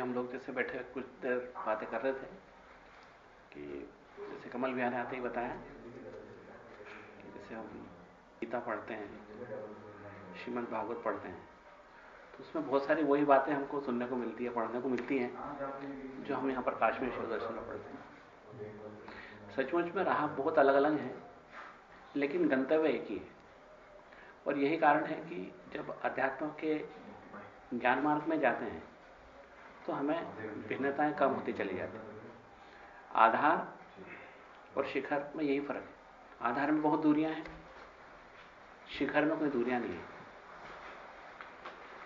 हम लोग जैसे बैठे कुछ देर बातें कर रहे थे कि जैसे कमल बिहार आते ही बताया कि जैसे हम गीता पढ़ते हैं, श्रीमद भागवत पढ़ते हैं तो उसमें बहुत सारी वही बातें हमको सुनने को मिलती है, पढ़ने को मिलती हैं, जो हम यहाँ पर काश्मीर शिव दर्शन में पढ़ते हैं। सचमुच में राह बहुत अलग अलग है, लेकिन गंतव्य एक ही है। और यही कारण है कि जब अध्यात्म के ज्ञान मार्ग में जाते हैं तो हमें भिन्नताएँ कम होती चली जाती आधार और शिखर में यही फ़र्क है। आधार में बहुत दूरियाँ हैं, शिखर में कोई दूरियाँ नहीं है।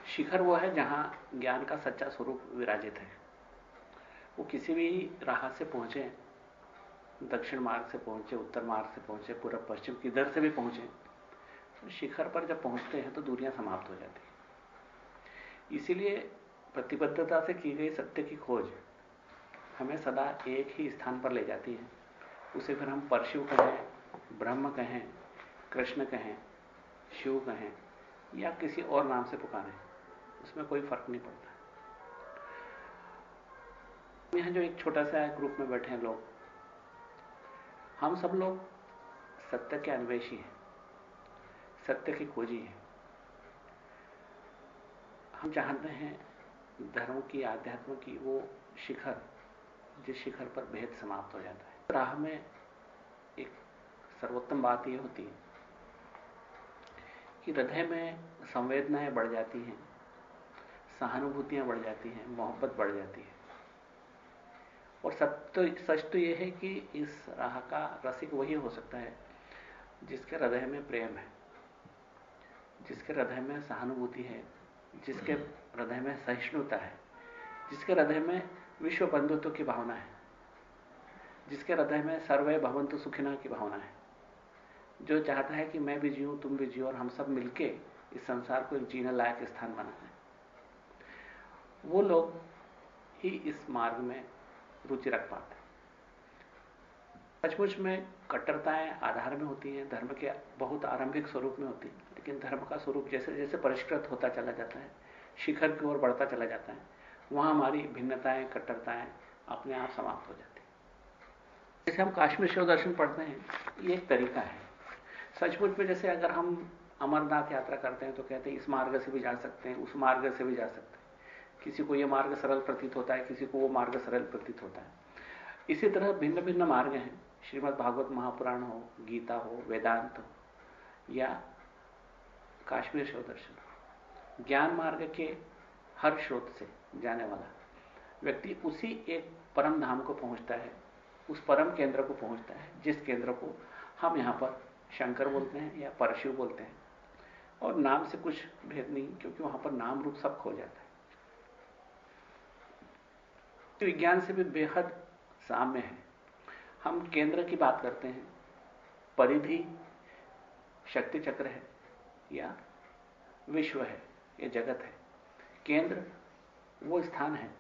शिखर वो है जहाँ ज्ञान का सच्चा स्वरूप विराजित है। वो किसी भी राह से पहुँचे, दक्षिण मार्ग से पहुँचे, उत्तर मार्ग से पहुँचे पूर्व पश्चिम, किधर से भी पहुँचे तो शिखर पर जब पहुँचते हैं तो दूरियाँ समाप्त हो जाती हैं। इसीलिए प्रतिबद्धता से की गई सत्य की खोज हमें सदा एक ही स्थान पर ले जाती है। उसे फिर हम परशु कहें, ब्रह्म कहें, कृष्ण कहें, शिव कहें, या किसी और नाम से पुकारें, उसमें कोई फ़र्क नहीं पड़ता। यहाँ जो एक छोटा सा ग्रुप में बैठे हैं लोग, हम सब लोग सत्य के अन्वेषी हैं, सत्य की खोजी है। हम चाहते हैं धर्म की, आध्यात्म की वो शिखर, जिस शिखर पर भेद समाप्त हो जाता है। राह में एक सर्वोत्तम बात यह होती है कि हृदय में संवेदनाएँ बढ़ जाती हैं, सहानुभूतियाँ बढ़ जाती हैं, मोहब्बत बढ़ जाती है। और सत्य, सच तो यह है कि इस राह का रसिक वही हो सकता है जिसके हृदय में प्रेम है, जिसके हृदय में सहानुभूति है जिसके हृदय में सहिष्णुता है, जिसके हृदय में विश्व बंधुत्व की भावना है, जिसके हृदय में सर्वे भवंतु सुखिना की भावना है। जो चाहता है कि मैं भी जीऊं, तुम भी जियो और हम सब मिलके इस संसार को एक जीने लायक स्थान बनाए। वो लोग ही इस मार्ग में रुचि रख पाते। सचमुच में कट्टरताएँ आधार में होती हैं, धर्म के बहुत आरंभिक स्वरूप में होती है, लेकिन धर्म का स्वरूप जैसे जैसे परिष्कृत होता चला जाता है, शिखर की ओर बढ़ता चला जाता है, वहाँ हमारी भिन्नताएँ, कट्टरताएँ अपने आप समाप्त हो जाती जैसे हम काश्मीर शिव दर्शन पढ़ते हैं, ये एक तरीका है। सचमुच में जैसे अगर हम अमरनाथ यात्रा करते हैं तो कहते हैं, इस मार्ग से भी जा सकते हैं, उस मार्ग से भी जा सकते हैं। किसी को यह मार्ग सरल प्रतीत होता है, किसी को वो मार्ग सरल प्रतीत होता है। इसी तरह भिन्न भिन्न मार्ग हैं। श्रीमद भागवत महापुराण हो गीता हो वेदांत हो या काश्मीर शिव दर्शन। हो ज्ञान मार्ग के हर स्रोत से जाने वाला व्यक्ति उसी एक परम धाम को पहुँचता है, उस परम केंद्र को पहुँचता है, जिस केंद्र को हम यहाँ पर शंकर बोलते हैं या परशिव बोलते हैं। और नाम से कुछ भेद नहीं, क्योंकि वहाँ पर नाम रूप सब खो जाता है। तो विज्ञान से भी बेहद साम्य है। हम केंद्र की बात करते हैं परिधि शक्ति चक्र है, या विश्व है, या जगत है। केंद्र, वो स्थान है,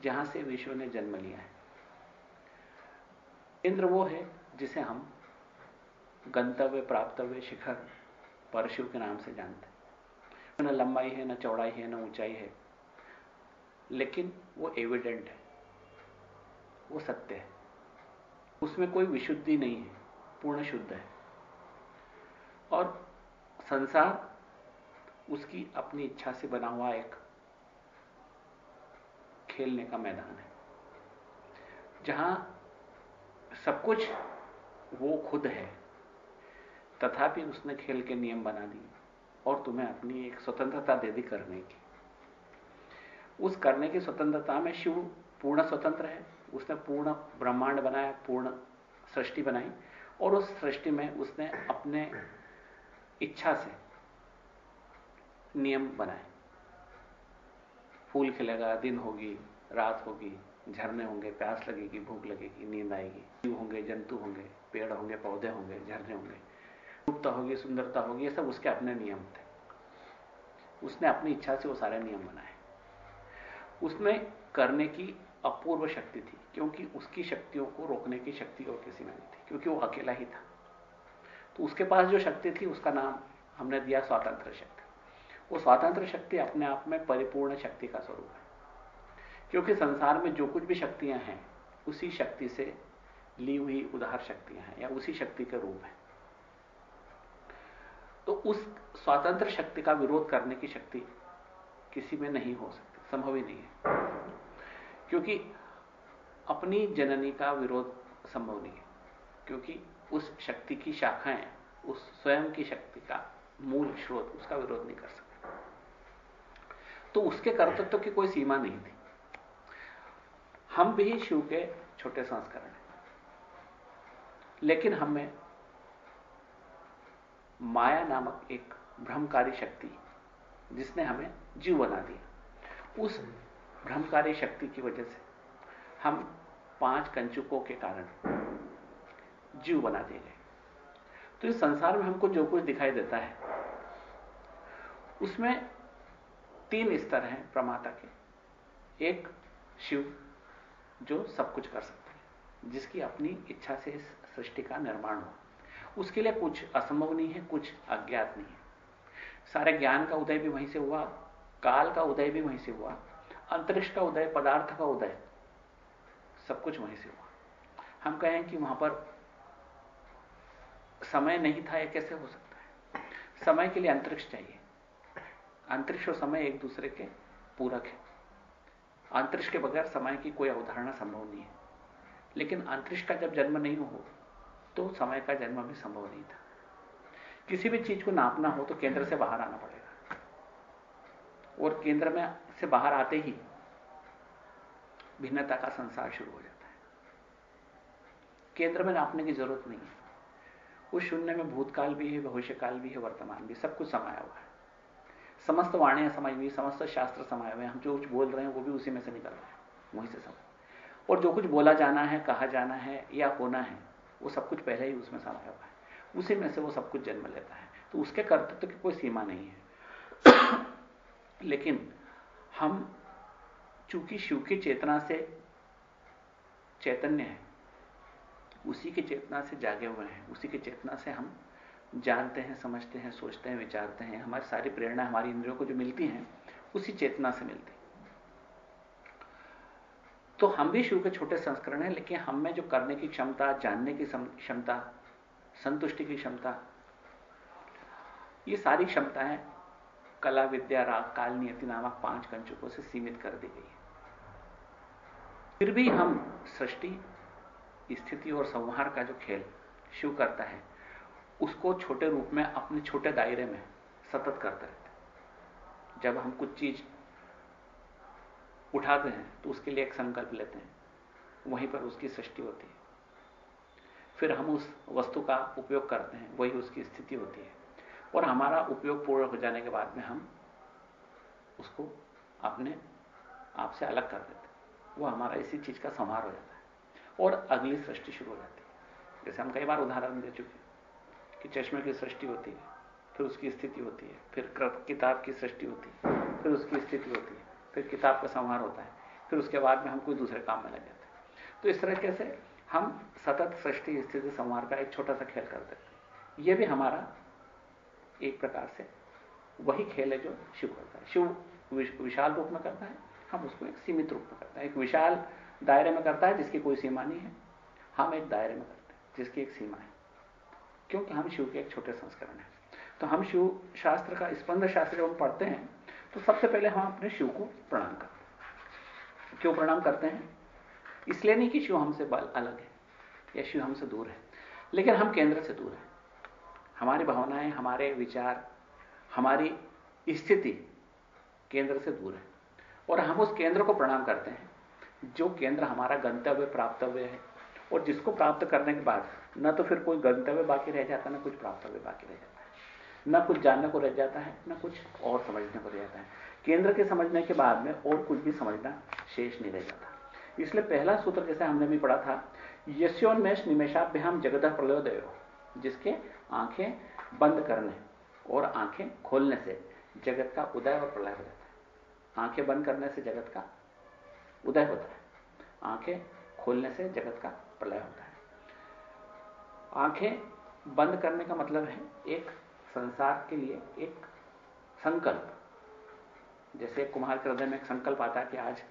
जहाँ से विश्व ने जन्म लिया है। इंद्र वो है, जिसे हम गंतव्य, प्राप्तव्य, शिखर परशु के नाम से जानते हैं। न लंबाई है, न चौड़ाई है, न ऊंचाई है, लेकिन वो एविडेंट है, वो सत्य है। उसमें कोई विशुद्धि नहीं है, पूर्ण शुद्ध है। और संसार उसकी अपनी इच्छा से बना हुआ एक खेलने का मैदान है। जहाँ सब कुछ वो खुद है, तथापि उसने खेल के नियम बना दिए और तुम्हें अपनी एक स्वतंत्रता दे दी करने की। उस करने की स्वतंत्रता में शिव पूर्ण स्वतंत्र है। उसने पूर्ण ब्रह्मांड बनाया, पूर्ण सृष्टि बनाई और उस सृष्टि में उसने अपने इच्छा से नियम बनाए। फूल खिलेगा, दिन होगी, रात होगी, झरने होंगे, प्यास लगेगी, भूख लगेगी, नींद आएगी। जीव होंगे, जंतु होंगे, पेड़ होंगे, पौधे होंगे, झरने होंगे। रूपता होगी, सुंदरता होगी, ये सब उसके अपने नियम थे। उसने अपनी इच्छा से वो सारे नियम बनाए। उसमें करने की अपूर्व शक्ति थी। क्योंकि उसकी शक्तियों को रोकने की शक्ति और किसी में नहीं थी, क्योंकि वो अकेला ही था। तो उसके पास जो शक्ति थी, उसका नाम हमने दिया स्वातंत्र शक्ति। वो स्वातंत्र शक्ति अपने आप में परिपूर्ण शक्ति का स्वरूप है। क्योंकि संसार में जो कुछ भी शक्तियाँ हैं, उसी शक्ति से ली हुई उदाहर शक्तियाँ हैं या उसी शक्ति के रूप है। तो उस स्वातंत्र शक्ति का विरोध करने की शक्ति किसी में नहीं हो सकती, संभव ही नहीं है। क्योंकि अपनी जननी का विरोध संभव नहीं है, क्योंकि उस शक्ति की शाखाएँ उस स्वयं की शक्ति का मूल स्रोत, उसका विरोध नहीं कर सकते। तो उसके कर्तृत्व की कोई सीमा नहीं थी। हम भी शिव के छोटे संस्करण हैं। लेकिन हमें माया नामक एक भ्रमकारी शक्ति, जिसने हमें जीव बना दिया, उस भ्रमकारी शक्ति की वजह से हम पाँच कंचुकों के कारण जीव बना दिए गए तो इस संसार में हमको जो कुछ दिखाई देता है, उसमें तीन स्तर हैं प्रमाता के। एक शिव, जो सब कुछ कर सकते हैं, जिसकी अपनी इच्छा से इस सृष्टि का निर्माण हो। उसके लिए कुछ असंभव नहीं है, कुछ अज्ञात नहीं है। सारे ज्ञान का उदय भी वहीं से हुआ, काल का उदय भी वहीं से हुआ, अंतरिक्ष का उदय, पदार्थ का उदय। सब कुछ वहीं से हुआ। हम कहें कि वहाँ पर समय नहीं था यह कैसे हो सकता है? समय के लिए अंतरिक्ष चाहिए। अंतरिक्ष और समय एक दूसरे के पूरक है। अंतरिक्ष के बगैर समय की कोई अवधारणा संभव नहीं है। लेकिन अंतरिक्ष का जब जन्म नहीं हो तो समय का जन्म भी संभव नहीं था। किसी भी चीज़ को नापना हो तो केंद्र से बाहर आना पड़ेगा। और केंद्र में से बाहर आते ही भिन्नता का संसार शुरू हो जाता है। केंद्र में नापने की ज़रूरत नहीं है। उस शून्य में भूतकाल भी है, भविष्यकाल भी है, वर्तमान भी सब कुछ समाया हुआ है। समस्त वाणियाँ समाई हुई, समस्त शास्त्र समाये हुए हम जो कुछ बोल रहे हैं, वो भी उसी में से निकल रहे हैं, वहीं से समय और जो कुछ बोला जाना है, कहा जाना है, या होना है, वो सब कुछ पहले ही उसमें समाया हुआ है। उसी में से वो सब कुछ जन्म लेता है। तो उसके कर्तृत्व की कोई सीमा नहीं है। लेकिन हम चूँकि शिव की चेतना से चैतन्य है, उसी की चेतना से जागे हुए हैं, उसी की चेतना से हम जानते हैं, समझते हैं, सोचते हैं, विचारते हैं, हमारी सारी प्रेरणा, हमारी इंद्रियों को जो मिलती हैं, उसी चेतना से मिलती तो हम भी शिव के छोटे संस्करण हैं, लेकिन हम में जो करने की क्षमता, जानने की क्षमता, संतुष्टि की क्षमता, ये सारी क्षमताएँ कला विद्या राग काल नियति नामक पाँच कंचुकों से सीमित कर दी गई है। फिर भी हम सृष्टि, स्थिति और संहार का जो खेल शिव करता है, उसको छोटे रूप में अपने छोटे दायरे में सतत करते रहते जब हम कुछ चीज़ उठाते हैं तो उसके लिए एक संकल्प लेते हैं। वहीं पर उसकी सृष्टि होती है। फिर हम उस वस्तु का उपयोग करते हैं, वही उसकी स्थिति होती है। और हमारा उपयोग पूर्ण हो जाने के बाद में हम उसको अपने आप से अलग कर देते वो हमारा इसी चीज़ का संहार हो जाता है और अगली सृष्टि शुरू हो जाती है। जैसे हम कई बार उदाहरण दे चुके कि चश्मे की सृष्टि होती है, फिर उसकी स्थिति होती है, फिर किताब की सृष्टि होती है, फिर उसकी स्थिति होती है, फिर किताब का संहार होता है, फिर उसके बाद में हम कोई दूसरे काम में लग जाते तो इस तरीके से हम सतत सृष्टि, स्थिति, संहार का एक छोटा सा खेल करते हैं। यह भी हमारा एक प्रकार से वही खेल है जो शिव करता है। शिव विशाल रूप में करता है, हम उसको एक सीमित रूप में करते हैं। एक विशाल दायरे में करता है जिसकी कोई सीमा नहीं है। हम एक दायरे में करते हैं जिसकी एक सीमा है। क्योंकि हम शिव के एक छोटे संस्करण हैं। तो हम शिव शास्त्र का, स्पंद शास्त्र जब हम पढ़ते हैं तो सबसे पहले हम अपने शिव को प्रणाम करते हैं। क्यों प्रणाम करते हैं? इसलिए नहीं कि शिव हमसे अलग है या शिव हमसे दूर है, लेकिन हम केंद्र से दूर हैं। हमारी भावनाएँ, हमारे विचार, हमारी स्थिति केंद्र से दूर है। और हम उस केंद्र को प्रणाम करते हैं, जो केंद्र हमारा गंतव्य, प्राप्तव्य है। और जिसको प्राप्त करने के बाद न तो फिर कोई गंतव्य बाकी रह जाता है न कुछ प्राप्तव्य बाकी रह जाता है। न कुछ जानने को रह जाता है, न कुछ और समझने को रह जाता है। केंद्र के समझने के बाद में और कुछ भी समझना शेष नहीं रह जाता। इसलिए पहला सूत्र जैसे हमने भी पढ़ा था यश्योन्मेष निमेशाभ्याम जगत प्रलोदय जिसके आँखें बंद करने और आँखें खोलने से जगत का उदय और प्रलय हो जाता है। आँखें बंद करने से जगत का उदय होता है। आँखें खोलने से जगत का प्रलय होता है। आँखें बंद करने का मतलब है एक संसार के लिए एक संकल्प। जैसे कुम्हार के हृदय में एक संकल्प आता है कि आज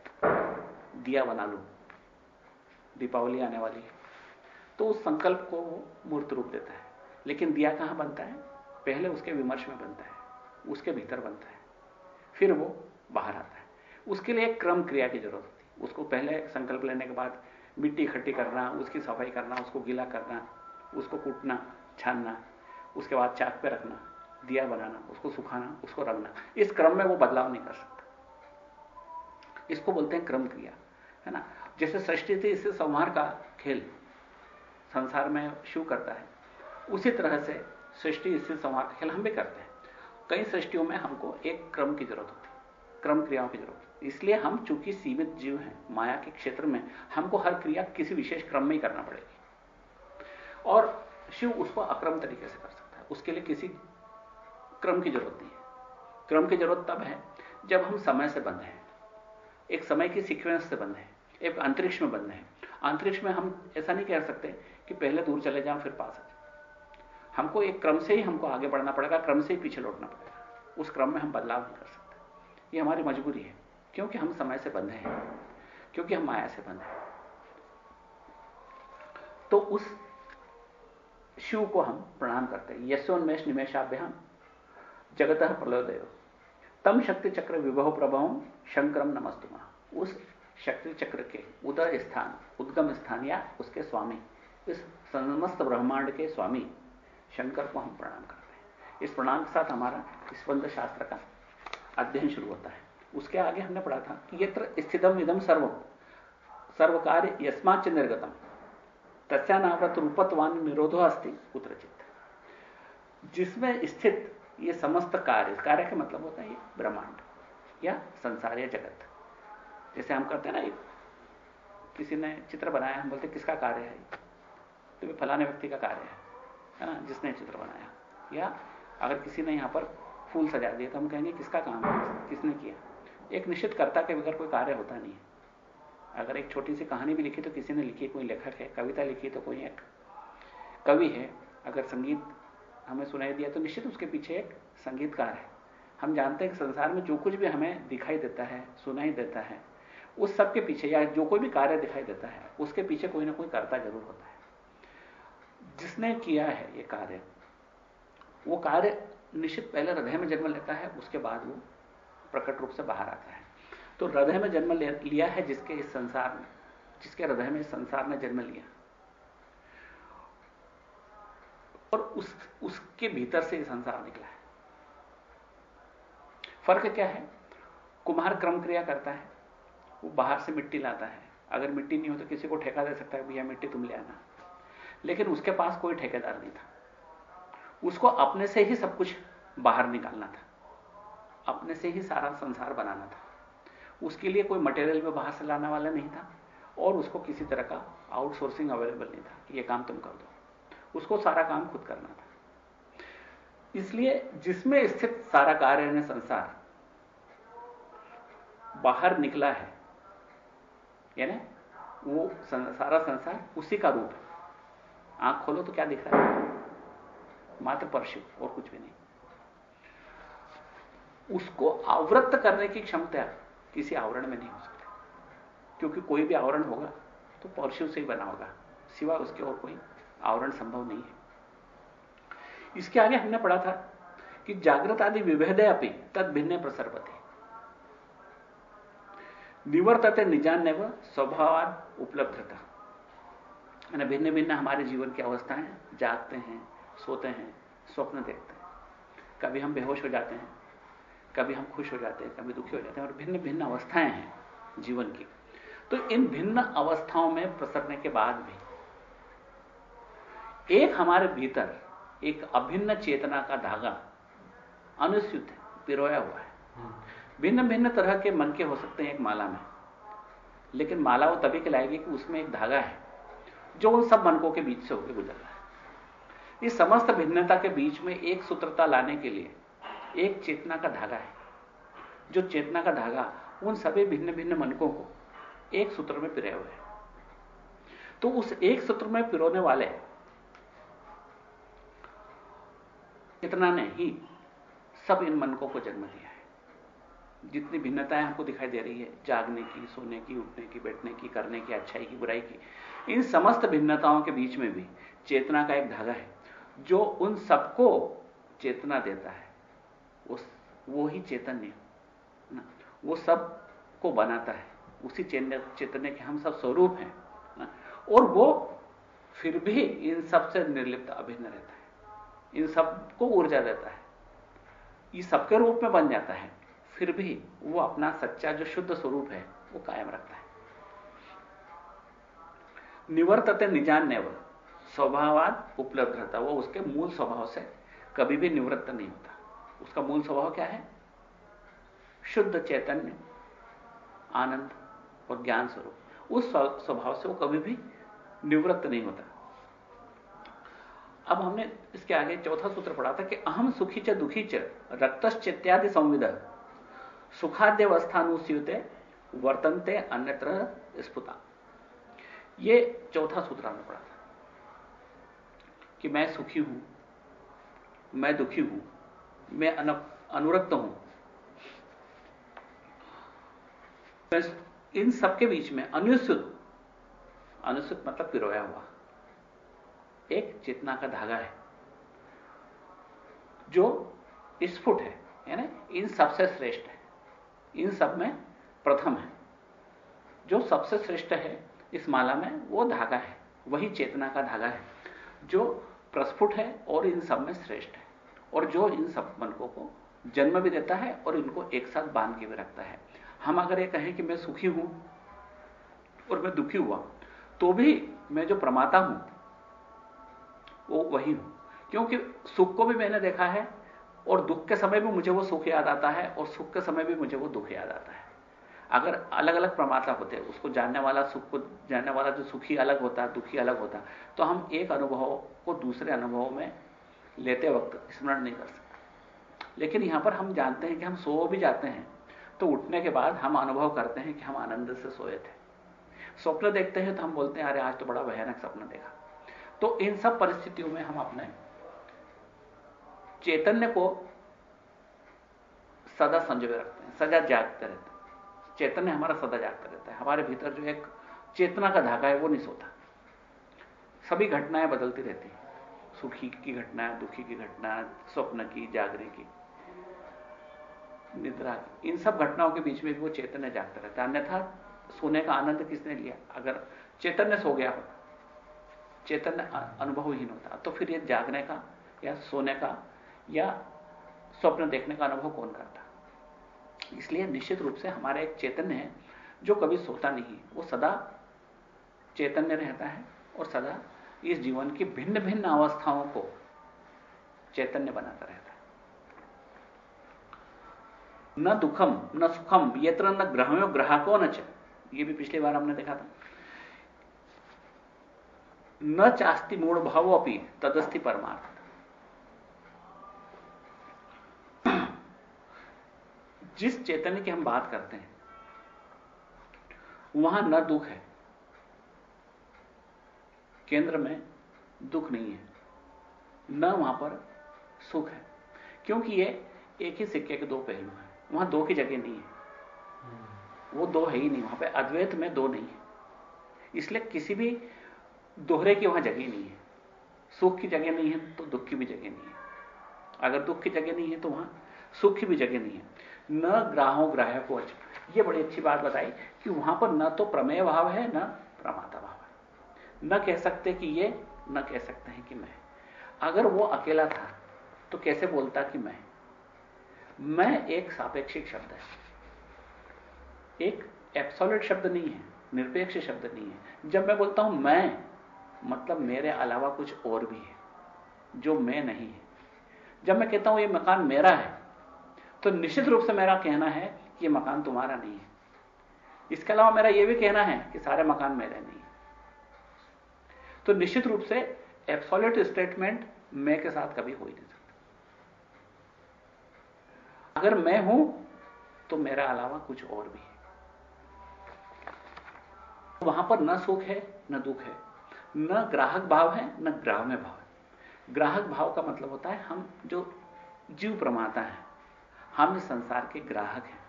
दिया बना लू, दीपावली आने वाली है। तो उस संकल्प को वो मूर्त रूप देता है। लेकिन दिया कहाँ बनता है? पहले उसके विमर्श में बनता है, उसके भीतर बनता है, फिर वो बाहर आता है। उसके लिए एक क्रम क्रिया की ज़रूरत होती है। उसको पहले संकल्प लेने के बाद मिट्टी इकट्ठी करना, उसकी सफ़ाई करना, उसको गीला करना, उसको कूटना, छानना, उसके बाद चाक पे रखना, दिया बनाना, उसको सुखाना, उसको रंगना। इस क्रम में वो बदलाव नहीं कर सकता। इसको बोलते हैं क्रम क्रिया, है ना? जैसे सृष्टि थी, इससे संहार का खेल संसार में शिव करता है। उसी तरह से सृष्टि इससे संहार खेल हम भी करते हैं। कई सृष्टियों में हमको एक क्रम की ज़रूरत होती है, क्रम क्रियाओं की ज़रूरत होती इसलिए हम चूँकि सीमित जीव हैं, माया के क्षेत्र में, हमको हर क्रिया किसी विशेष क्रम में ही करना पड़ेगी। और शिव उसको अक्रम तरीके से कर सकता है। उसके लिए किसी क्रम की ज़रूरत नहीं है। क्रम की ज़रूरत तब है जब हम समय से बंधे हैं। एक समय की सीक्वेंस से बंधे हैं। एक अंतरिक्ष में बंधे हैं। अंतरिक्ष में हम ऐसा नहीं कह सकते कि पहले दूर चले जाओ फिर पास आ जाए। हमको एक क्रम से ही हमको आगे बढ़ना पड़ेगा, क्रम से ही पीछे लौटना पड़ेगा। उस क्रम में हम बदलाव नहीं कर सकते। ये हमारी मजबूरी है, क्योंकि हम समय से बंधे हैं, क्योंकि हम माया से बंधे हैं। तो उस शिव को हम प्रणाम करते हैं। यशोन्मेष निमेशाभ्याम जगत प्रलोदय तम शक्ति चक्र विभव प्रभव शंकरम नमस्तुमा उस शक्ति चक्र के उदय स्थान, उद्गम स्थान या उसके स्वामी, इस समस्त ब्रह्मांड के स्वामी शंकर को हम प्रणाम करते हैं। इस प्रणाम के साथ हमारा स्पंद शास्त्र का अध्ययन शुरू होता है। उसके आगे हमने पढ़ा था कि यत्र स्थितम इदम सर्व सर्व कार्य यस्माच निर्गतम। तस्यानावृत रूपत्वान निरोधो अस्ति कुत्रचित। जिसमें स्थित ये समस्त कार्य कार्य का मतलब होता है ये ब्रह्मांड या संसार, या जगत। जैसे हम करते हैं ना किसी ने चित्र बनाया, हम बोलते किसका कार्य है तो फलाने व्यक्ति का कार्य है। है ना, जिसने चित्र बनाया। या अगर किसी ने यहाँ पर फूल सजा दिए तो हम कहेंगे, किसका काम है? किसने किया? एक निश्चित कर्ता के बगैर कोई कार्य होता नहीं है। अगर एक छोटी सी कहानी भी लिखी तो किसी ने लिखी, कोई लेखक है, कविता लिखी तो कोई एक कवि है। अगर संगीत हमें सुनाई दिया तो निश्चित उसके पीछे एक संगीतकार है। हम जानते हैं कि संसार में जो कुछ भी हमें दिखाई देता है, सुनाई देता है, उस सब के पीछे या जो कोई भी कार्य दिखाई देता है, उसके पीछे कोई ना कोई कर्ता ज़रूर होता है। जिसने किया है ये कार्य, वो कार्य निश्चित पहले हृदय में जन्म लेता है, उसके बाद वो प्रकट रूप से बाहर आता है। तो हृदय में जन्म लिया है जिसके इस संसार में, जिसके हृदय में संसार ने जन्म लिया। और उस, उसके भीतर से संसार निकला है। फ़र्क क्या है? कुम्हार क्रम क्रिया करता है, वो बाहर से मिट्टी लाता है। अगर मिट्टी नहीं हो तो किसी को ठेका दे सकता है, भैया, मिट्टी तुम ले आना। लेकिन उसके पास कोई ठेकेदार नहीं था। उसको अपने से ही सब कुछ बाहर निकालना था। अपने से ही सारा संसार बनाना था। उसके लिए कोई मटेरियल में बाहर से लाने वाला नहीं था और उसको किसी तरह का आउटसोर्सिंग अवेलेबल नहीं था कि काम तुम कर दो। उसको सारा काम खुद करना था। इसलिए जिसमें स्थित सारा कार्य ने संसार बाहर निकला है, यानी वो सारा संसार उसी का रूप है। आँख खोलो तो क्या दिख रहा है? मात्र परशु और कुछ भी नहीं। उसको आवृत्त करने की क्षमता किसी आवरण में नहीं हो सकती। क्योंकि कोई भी आवरण होगा तो परशु से ही बना होगा। सिवा उसके और कोई आवरण संभव नहीं है। इसके आगे हमने पढ़ा था कि जागृत आदि विभेदे अपनी तद भिन्न प्रसरपति निवर्तते निजान स्वभाव उपलब्धता। यानी भिन्न भिन्न हमारे जीवन की अवस्थाएँ जागते हैं सोते हैं स्वप्न देखते हैं। कभी हम बेहोश हो जाते हैं कभी हम खुश हो जाते हैं कभी दुखी हो जाते हैं और भिन्न भिन्न अवस्थाएँ हैं जीवन की। तो इन भिन्न अवस्थाओं में प्रसरने के बाद भी एक हमारे भीतर एक अभिन्न चेतना का धागा अनुस्यूत है पिरोया हुआ है। भिन्न भिन्न तरह के मन के हो सकते हैं एक माला में लेकिन माला वो तभी कहलाएगी कि उसमें एक धागा है। जो उन सब मनकों के बीच से होकर गुजर रहा है। इस समस्त भिन्नता के बीच में एक सूत्रता लाने के लिए एक चेतना का धागा है। जो चेतना का धागा उन सभी भिन्न भिन्न मनकों को एक सूत्र में पिरे हुए है। तो उस एक सूत्र में पिरोने वाले इतना ने ही सब इन मनकों को जन्म दिया है। जितनी भिन्नताएँ हमको दिखाई दे रही है, जागने की, सोने की, उठने की, बैठने की, करने की, अच्छाई की, बुराई की इन समस्त भिन्नताओं के बीच में भी चेतना का एक धागा है। जो उन सबको चेतना देता है, वो वो ही चैतन्य वो सबको बनाता है। उसी चैतन्य के हम सब स्वरूप हैं और वो फिर भी इन सबसे निर्लिप्त अभिन्न रहता है। इन सबको ऊर्जा देता है। ये सबके रूप में बन जाता है। फिर भी वो अपना सच्चा जो शुद्ध स्वरूप है, वो कायम रखता है। निवर्तते निजान नेवर स्वभावाद उपलब्ध रहता। वो उसके मूल स्वभाव से कभी भी निवृत्त नहीं होता। उसका मूल स्वभाव क्या है? शुद्ध चैतन्य, आनंद और ज्ञान स्वरूप। उस स्वभाव से वो कभी भी निवृत्त नहीं होता। अब हमने इसके आगे चौथा सूत्र पढ़ा था कि अहम सुखी च दुखी च रक्तश्चेत्यादि संविद। सुखाद्यवस्थानुस्यूते वर्तनते अन्यत्र स्फुता। ये चौथा सूत्र हमने पढ़ा था कि मैं सुखी हूँ, मैं दुखी हूँ, मैं अनुरक्त हूँ। इन सबके बीच में अनुसूत अनुसूत मतलब पिरोया हुआ, एक चेतना का धागा है, जो स्फुट है, यानी इन सबसे श्रेष्ठ है, इन सब में प्रथम है, जो सबसे श्रेष्ठ है इस माला में वो धागा है, वही चेतना का धागा है, जो प्रस्फुट है और इन सब में श्रेष्ठ है और जो इन सब मनकों को जन्म भी देता है और इनको एक साथ बाँध के भी रखता है। हम अगर ये कहें कि मैं सुखी हूँ और मैं दुखी हुआ तो भी मैं जो प्रमाता हूँ, वो वही हूँ। क्योंकि सुख को भी मैंने देखा है और दुख के समय भी मुझे वो सुख याद आता है और सुख के समय भी मुझे वो दुख याद आता है। अगर अलग अलग प्रमाता होते, उसको जानने वाला सुख को, जानने वाला जो सुखी अलग होता, दुखी अलग होता तो हम एक अनुभव को दूसरे अनुभव में लेते वक्त स्मरण नहीं कर सकते। लेकिन यहाँ पर हम जानते हैं कि हम सो भी जाते हैं तो उठने के बाद हम अनुभव करते हैं कि हम आनंद से सोए थे। स्वप्न देखते हैं तो हम बोलते हैं, अरे, आज तो बड़ा भयानक सपना देखा। तो इन सब परिस्थितियों में हम अपने चैतन्य को सदा संजोए रखते हैं, सदा जागते रहते हैं। चैतन्य हमारा सदा जागता रहता है। हमारे भीतर जो एक चेतना का धागा है, वो नहीं सोता। सभी घटनाएँ बदलती रहती हैं। सुखी की घटना, दुखी की घटना, स्वप्न की, जागने की, निद्रा की, इन सब घटनाओं के बीच में भी वो चैतन्य जागता रहता है। अन्यथा सोने का आनंद किसने लिया? अगर चैतन्य सो गया होता चैतन्य अनुभवहीन होता तो फिर ये जागने का या सोने का या स्वप्न देखने का अनुभव कौन करता? इसलिए निश्चित रूप से हमारा एक चैतन्य है, जो कभी सोता नहीं। वो सदा चैतन्य रहता है और सदा इस जीवन की भिन्न भिन्न अवस्थाओं को चैतन्य बनाता रहता है। न दुखम, न सुखम, यत्र न ग्रहों ग्राहकों न च। ये भी पिछली बार हमने देखा था। न चास्ति मूढ़ भाव अपनी तदस्थि परमार्थ। जिस चैतन्य की हम बात करते हैं, वहाँ न दुख है। केंद्र में दुख नहीं है। न वहाँ पर सुख है। क्योंकि ये एक ही सिक्के के दो पहलू हैं। वहाँ दो की जगह नहीं है। वो दो है ही नहीं। वहाँ पे अद्वैत में दो नहीं है। इसलिए किसी भी दोहरे की वहाँ जगह नहीं है। सुख की जगह नहीं है तो दुख की भी जगह नहीं है। अगर दुख की जगह नहीं है तो वहाँ सुख की भी जगह नहीं है। न ग्राहों ग्राह्य को ये बड़ी अच्छी बात बताई कि वहाँ पर न तो प्रमेय भाव है, न प्रमाता भाव है। न कह सकते कि ये, न कह सकते हैं कि मैं। अगर वो अकेला था तो कैसे बोलता कि मैं? मैं एक सापेक्षिक शब्द है। एक एब्सोल्यूट शब्द नहीं है, निरपेक्ष शब्द नहीं है। जब मैं बोलता हूँ मैं मतलब मेरे अलावा कुछ और भी है, जो मैं नहीं है। जब मैं कहता हूँ ये मकान मेरा है तो निश्चित रूप से मेरा कहना है कि ये मकान तुम्हारा नहीं है। इसके अलावा मेरा यह भी कहना है कि सारे मकान मेरे नहीं है। तो निश्चित रूप से एब्सोल्यूट स्टेटमेंट मैं के साथ कभी हो ही नहीं सकता। अगर मैं हूँ तो मेरा अलावा कुछ और भी है। वहाँ पर न सुख है, न दुख है। न ग्राहक भाव है, न ग्राह में भाव है। ग्राहक भाव का मतलब होता है हम जो जीव प्रमाता है। हम इस संसार के ग्राहक हैं।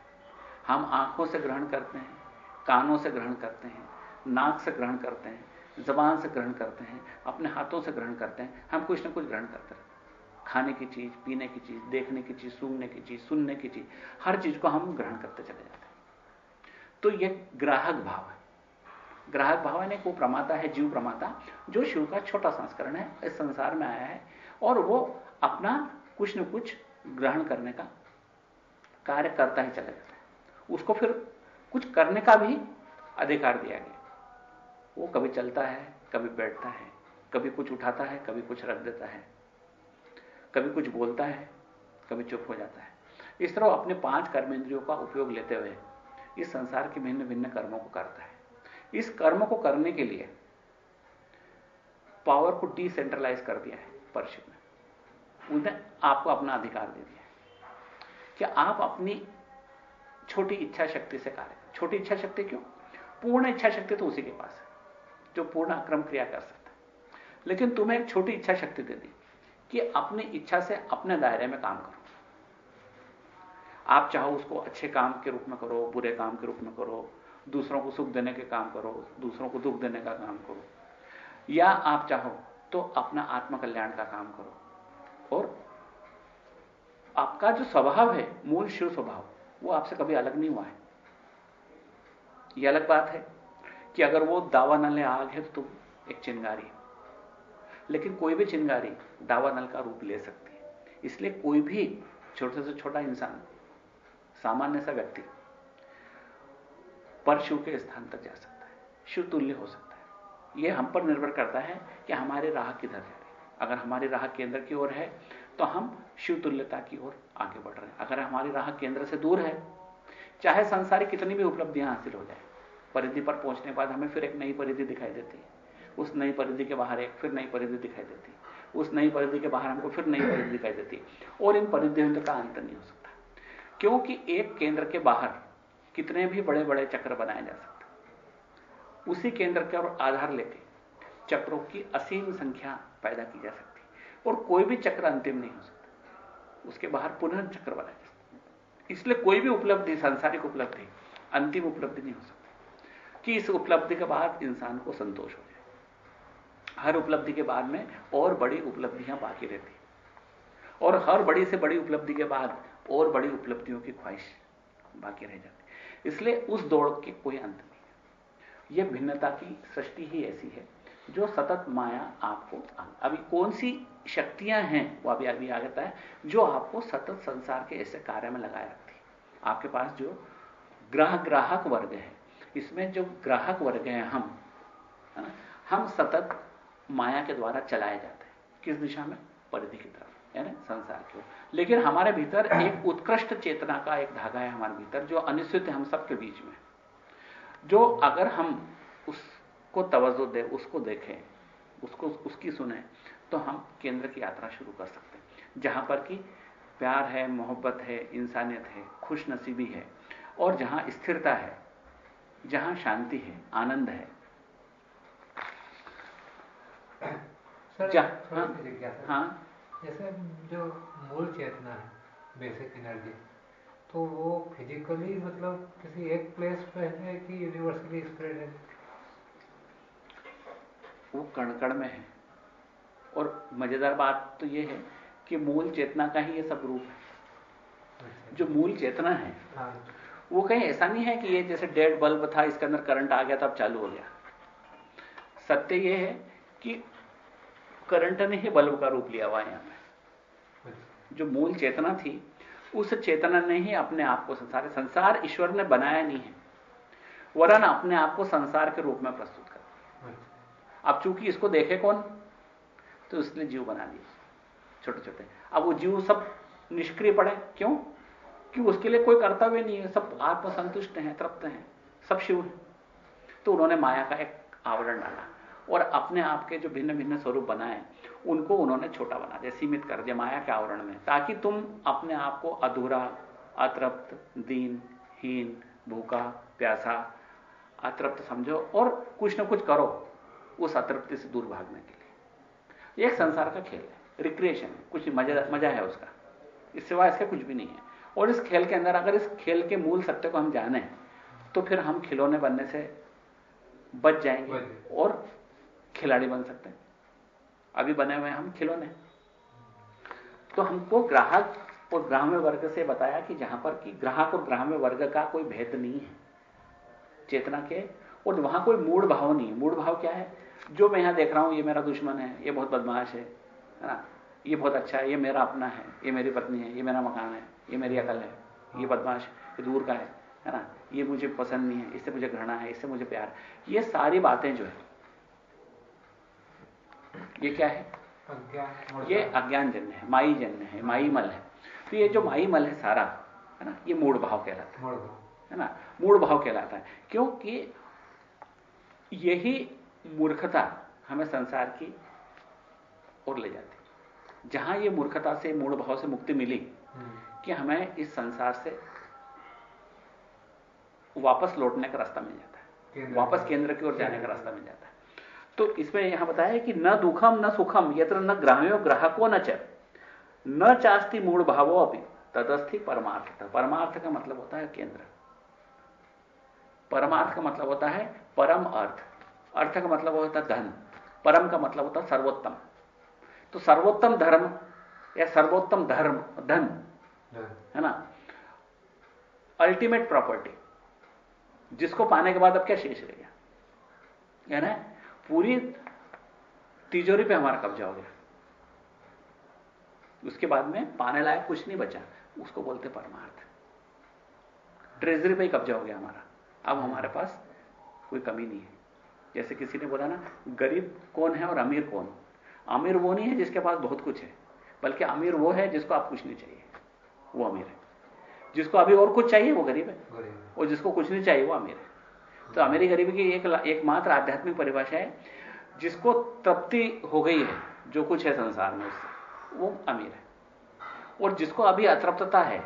हम आँखों से ग्रहण करते हैं, कानों से ग्रहण करते हैं, नाक से ग्रहण करते हैं, जबान से ग्रहण करते हैं, अपने हाथों से ग्रहण करते हैं, हम कुछ ना कुछ ग्रहण करते रहते हैं। खाने की चीज़, पीने की चीज़, देखने की चीज़, सूंघने की चीज़, सुनने की चीज़, हर चीज़ को हम ग्रहण करते चले जाते हैं। तो यह ग्राहक भाव है। ग्राहक भाव यानी वो प्रमाता है, जीव प्रमाता, जो शिव का छोटा संस्करण है, इस संसार में आया है और वो अपना कुछ न कुछ ग्रहण करने का कार्य करता ही चला जाता है। उसको फिर कुछ करने का भी अधिकार दिया गया। वो कभी चलता है, कभी बैठता है, कभी कुछ उठाता है, कभी कुछ रख देता है, कभी कुछ बोलता है, कभी चुप हो जाता है। इस तरह अपने पाँच कर्मेंद्रियों का उपयोग लेते हुए इस संसार के भिन्न भिन्न कर्मों को करता है। इस कर्म को करने के लिए पावर को डिसेंट्रलाइज कर दिया है परिषद ने। उन्हें आपको अपना अधिकार दे दिया कि आप अपनी छोटी इच्छा शक्ति से कार्य छोटी इच्छा शक्ति क्यों? पूर्ण इच्छा शक्ति तो उसी के पास है, जो पूर्ण अक्रम क्रिया कर सकता है। लेकिन तुम्हें एक छोटी इच्छा शक्ति दे दी कि अपनी इच्छा से अपने दायरे में काम करो। आप चाहो उसको अच्छे काम के रूप में करो, बुरे काम के रूप में करो, दूसरों को सुख देने के काम करो, दूसरों को दुख देने का काम करो। या आप चाहो तो अपना आत्मकल्याण का काम करो और आपका जो स्वभाव है, मूल शिव स्वभाव, वो आपसे कभी अलग नहीं हुआ है। यह अलग बात है कि अगर वो दावा नल में आग है तो तुम एक चिंगारी लेकिन कोई भी चिंगारी दावा नल का रूप ले सकती है। इसलिए कोई भी छोटे से छोटा इंसान, सामान्य सा व्यक्ति, पर शिव के स्थान तक जा सकता है। शिव तुल्य हो सकता है। यह हम पर निर्भर करता है कि हमारे राह किधर है। अगर हमारी राह केंद्र की ओर है तो हम शिव तुल्यता की ओर आगे बढ़ रहे हैं। अगर हमारी राह केंद्र से दूर है, चाहे संसारी कितनी भी उपलब्धियाँ हासिल हो जाए, परिधि पर पहुँचने के बाद हमें फिर एक नई परिधि दिखाई देती है। उस नई परिधि के बाहर एक फिर नई परिधि दिखाई देती है। उस नई परिधि के बाहर हमको फिर नई परिधि दिखाई देती है। और इन परिधियों का अंत नहीं हो सकता। क्योंकि एक केंद्र के बाहर कितने भी बड़े बड़े चक्र बनाए जा सकते उसी केंद्र के और आधार लेके चक्रों की असीम संख्या पैदा की जा सकती और कोई भी चक्र अंतिम नहीं हो सकता। उसके बाहर पुनः चक्र सकता इसलिए कोई भी उपलब्धि सांसारिक उपलब्धि अंतिम उपलब्धि नहीं हो सकती। कि इस उपलब्धि के बाद इंसान को संतोष हो जाए। हर उपलब्धि के बाद में और बड़ी उपलब्धियाँ बाकी रहती और हर बड़ी से बड़ी उपलब्धि के बाद और बड़ी उपलब्धियों की ख्वाहिश बाकी रह जाती इसलिए उस दौड़ के कोई अंत नहीं है। यह भिन्नता की सृष्टि ही ऐसी है जो सतत माया आपको अभी कौन सी शक्तियाँ हैं, वो अभी अभी आ जाता है जो आपको सतत संसार के ऐसे कार्य में लगाए रखती है। आपके पास जो ग्राहक ग्राहक वर्ग है, इसमें जो ग्राहक वर्ग है हम हम सतत माया के द्वारा चलाए जाते हैं। किस दिशा में? परिधि की तरफ़, यानी संसार की ओर। लेकिन हमारे भीतर एक उत्कृष्ट चेतना का एक धागा है हमारे भीतर, जो अनिश्चित है हम सबके बीच में। जो अगर हम उसको तवज्जो दे उसको देखें उसको उसकी सुने तो हम केंद्र की यात्रा शुरू कर सकते हैं। जहाँ पर कि प्यार है मोहब्बत है इंसानियत है खुश नसीबी है और जहाँ स्थिरता है जहाँ शांति है आनंद है। हाँ, हाँ। जैसे जो मूल चेतना है बेसिक एनर्जी तो वो फिजिकली मतलब किसी एक प्लेस पे है कि यूनिवर्सली स्प्रेड है? वो कण कण में है और मज़ेदार बात तो ये है कि मूल चेतना का ही ये सब रूप है। जो मूल चेतना है हाँ। वो कहीं ऐसा नहीं है कि ये जैसे डेड बल्ब था इसके अंदर करंट आ गया तब चालू हो गया सत्य ये है कि करंट ने ही बल्ब का रूप लिया हुआ है यहाँ पे जो मूल चेतना थी उस चेतना ने ही अपने आप को संसार संसार ईश्वर ने बनाया नहीं है वरन अपने आप को संसार के रूप में प्रस्तुत अब चूँकि इसको देखे कौन? तो इसने जीव बना दिए छोटे छोटे अब वो जीव सब निष्क्रिय पड़े। क्यों? कि उसके लिए कोई कर्तव्य नहीं है। सब आत्मसंतुष्ट हैं, तृप्त हैं। सब शिव हैं। तो उन्होंने माया का एक आवरण डाला और अपने आप के जो भिन्न भिन्न स्वरूप बनाए, उनको उन्होंने छोटा बना दिया, सीमित कर दिया माया के आवरण में, ताकि तुम अपने आप को अधूरा, अतृप्त, दीन, हीन, भूखा, प्यासा, अतृप्त समझो और कुछ ना कुछ करो। उस अतृप्ति से दूर भागने के लिए। एक संसार का खेल है। रिक्रिएशन है कुछ मज़ा मज़ा है उसका। इस सिवा इसका कुछ भी नहीं है। और इस खेल के अंदर अगर इस खेल के मूल सत्य को हम जाने तो फिर हम खिलौने बनने से बच जाएँगे और खिलाड़ी बन सकते हैं। अभी बने हुए हम खिलौने। तो हमको ग्राहक और ग्राम्य वर्ग से बताया कि जहाँ पर कि ग्राहक और ग्राम्य वर्ग का कोई भेद नहीं है। चेतना के और वहाँ कोई मूड भाव नहीं है। मूड भाव क्या है? जो मैं यहाँ देख रहा हूँ ये मेरा दुश्मन है ये बहुत बदमाश है है ना? ये बहुत अच्छा है ये मेरा अपना है ये मेरी पत्नी है ये मेरा मकान है ये मेरी अकल है ये बदमाश ये दूर का है है ना? ये मुझे पसंद नहीं है इससे मुझे घृणा है इससे मुझे प्यार ये सारी बातें जो है ये क्या है? ये अज्ञान जन्य है माई जन्य है माई मल है। तो ये जो माई मल है सारा है ना? ये मूड भाव कहलाता है। है ना? मूड भाव कहलाता है क्योंकि यही मूर्खता हमें संसार की ओर ले जाती जहाँ ये मूर्खता से मूड भाव से मुक्ति मिली। कि हमें इस संसार से वापस लौटने का रास्ता मिल जाता है। वापस केंद्र की ओर जाने का रास्ता मिल जाता है। तो इसमें यहाँ बताया कि न दुखम न सुखम यत्र न ग्राह्यो ग्राहको न च। न चास्ती मूड भावो अभी तदस्थि परमार्थ। परमार्थ का मतलब होता है केंद्र। परमार्थ का मतलब होता है परम अर्थ। अर्थ का मतलब होता है धन, परम का मतलब होता है सर्वोत्तम। तो सर्वोत्तम धर्म या सर्वोत्तम धर्म, धन, है ना? अल्टीमेट प्रॉपर्टी जिसको पाने के बाद अब क्या शेष रह गया? ना? पूरी तिजोरी पे हमारा कब्जा हो गया। उसके बाद में पाने लायक कुछ नहीं बचा। उसको बोलते परमार्थ। ट्रेजरी पे ही कब्जा हो गया हमारा। अब हमारे पास कोई कमी नहीं है। जैसे किसी ने बोला ना गरीब कौन है और अमीर कौन? अमीर वो नहीं है जिसके पास बहुत कुछ है बल्कि अमीर वो है जिसको आप कुछ नहीं चाहिए। वो अमीर है। जिसको अभी और कुछ चाहिए वो गरीब है। और जिसको कुछ नहीं चाहिए वो अमीर है। तो अमीरी गरीबी की एक एकमात्र आध्यात्मिक परिभाषा है जिसको तृप्ति हो गई है जो कुछ है संसार में उससे वो अमीर है। और जिसको अभी अतृप्तता है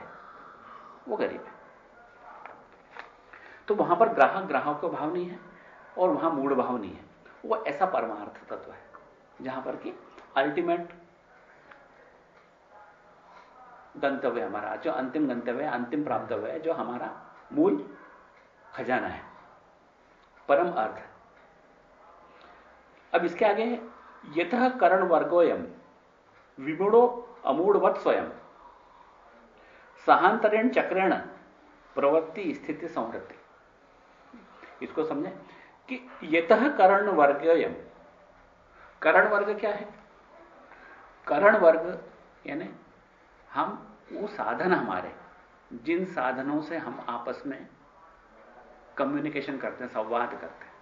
वो गरीब है। तो वहाँ पर ग्राहक ग्राहक का भाव नहीं है। और वहाँ मूड भाव नहीं है। वो ऐसा परमार्थ तत्व है, जहाँ पर कि अल्टीमेट गंतव्य हमारा, जो अंतिम गंतव्य है, अंतिम प्राप्तव्य है, जो हमारा मूल खजाना है, परम अर्थ अब इसके आगे यथ करण वर्गोयम, विमूढ़ो अमूढ़वत स्वयं, सहांतरेण चक्रेण प्रवृत्ति स्थिति संवृत्ति। इसको समझे? कि यत करण वर्गयम करण वर्ग क्या है? करण वर्ग यानी हम वो साधन हमारे, जिन साधनों से हम आपस में कम्युनिकेशन करते हैं, संवाद करते हैं।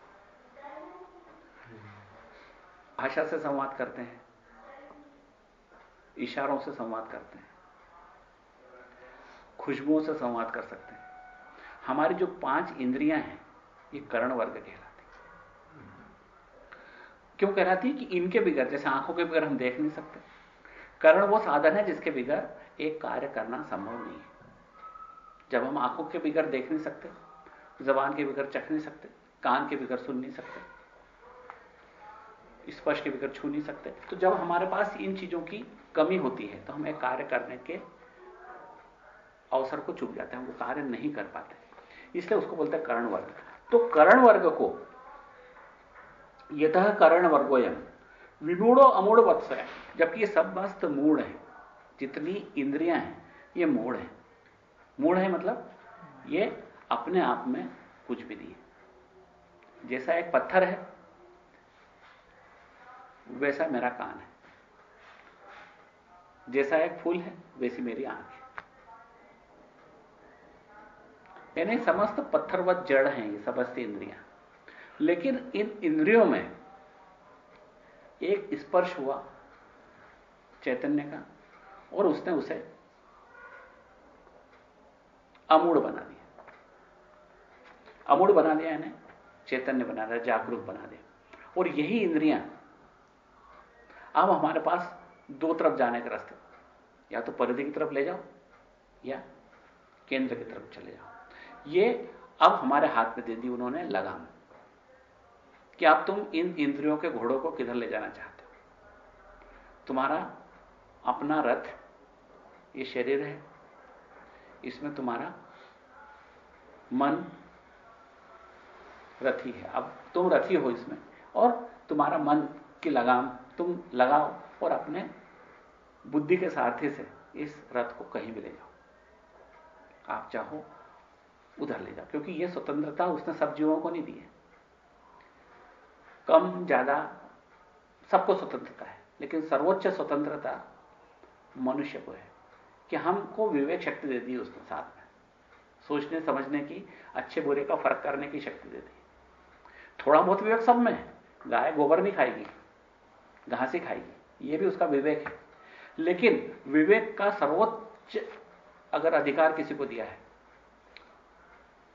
भाषा से संवाद करते हैं, इशारों से संवाद करते हैं, खुशबुओं से संवाद कर सकते हैं। हमारी जो पाँच इंद्रियाँ हैं, ये करण वर्ग कहलाती क्यों कहलाती कि इनके बिगड़ जैसे आँखों के बिगड़ हम देख नहीं सकते। करण वो साधन है जिसके बिगड़ एक कार्य करना संभव नहीं है। जब हम आँखों के बिगड़ देख नहीं सकते, जबान के बिगड़ चख नहीं सकते, कान के बिगड़ सुन नहीं सकते, स्पर्श के बिगड़ छू नहीं सकते तो जब हमारे पास इन चीज़ों की कमी होती है तो हम एक कार्य करने के अवसर को चुप जाते हैं वो कार्य नहीं कर पाते। इसलिए उसको बोलते हैं करण वर्ग तो करण वर्ग को यथ करण वर्गोयम विमूढ़ो अमूढ़ वत्स है, जबकि ये सब मस्त मूड है। जितनी इंद्रियाँ हैं, ये मूड है। मूड है मतलब ये अपने आप में कुछ भी नहीं है। जैसा एक पत्थर है, वैसा मेरा कान है। जैसा एक फूल है, वैसी मेरी आँख है। यानी समस्त पत्थरवत जड़ हैं, ये समस्त इंद्रियाँ। लेकिन इन इंद्रियों में एक स्पर्श हुआ चैतन्य का, और उसने उसे अमूढ़ बना दिया। अमूढ़ बना दिया यानी चैतन्य बना दिया, जागरूक बना दिया। और यही इंद्रियाँ अब हमारे पास दो तरफ़ जाने के रास्ते। या तो परिधि की तरफ़ ले जाओ, या केंद्र की तरफ़ चले जाओ। ये अब हमारे हाथ में दे दी उन्होंने लगाम। कि अब तुम इन इंद्रियों के घोड़ों को किधर ले जाना चाहते हो? तुम्हारा अपना रथ, ये शरीर है। इसमें तुम्हारा मन रथी है। अब तुम रथी हो इसमें और तुम्हारा मन की लगाम, तुम लगाओ और अपने बुद्धि के सारथी से इस रथ को कहीं भी ले जाओ। आप चाहो, उधर ले जाओ, क्योंकि यह स्वतंत्रता उसने सब जीवों को नहीं दी है। कम, ज़्यादा, सबको स्वतंत्रता है, लेकिन सर्वोच्च स्वतंत्रता मनुष्य को है कि हमको विवेक शक्ति दे दी उसने साथ में। सोचने, समझने की, अच्छे बुरे का फ़र्क करने की शक्ति दे दी। थोड़ा बहुत विवेक सब में है। गाय गोबर नहीं खाएगी, घास ही खाएगी यह भी उसका विवेक है। लेकिन विवेक का सर्वोच्च अगर अधिकार किसी को दिया है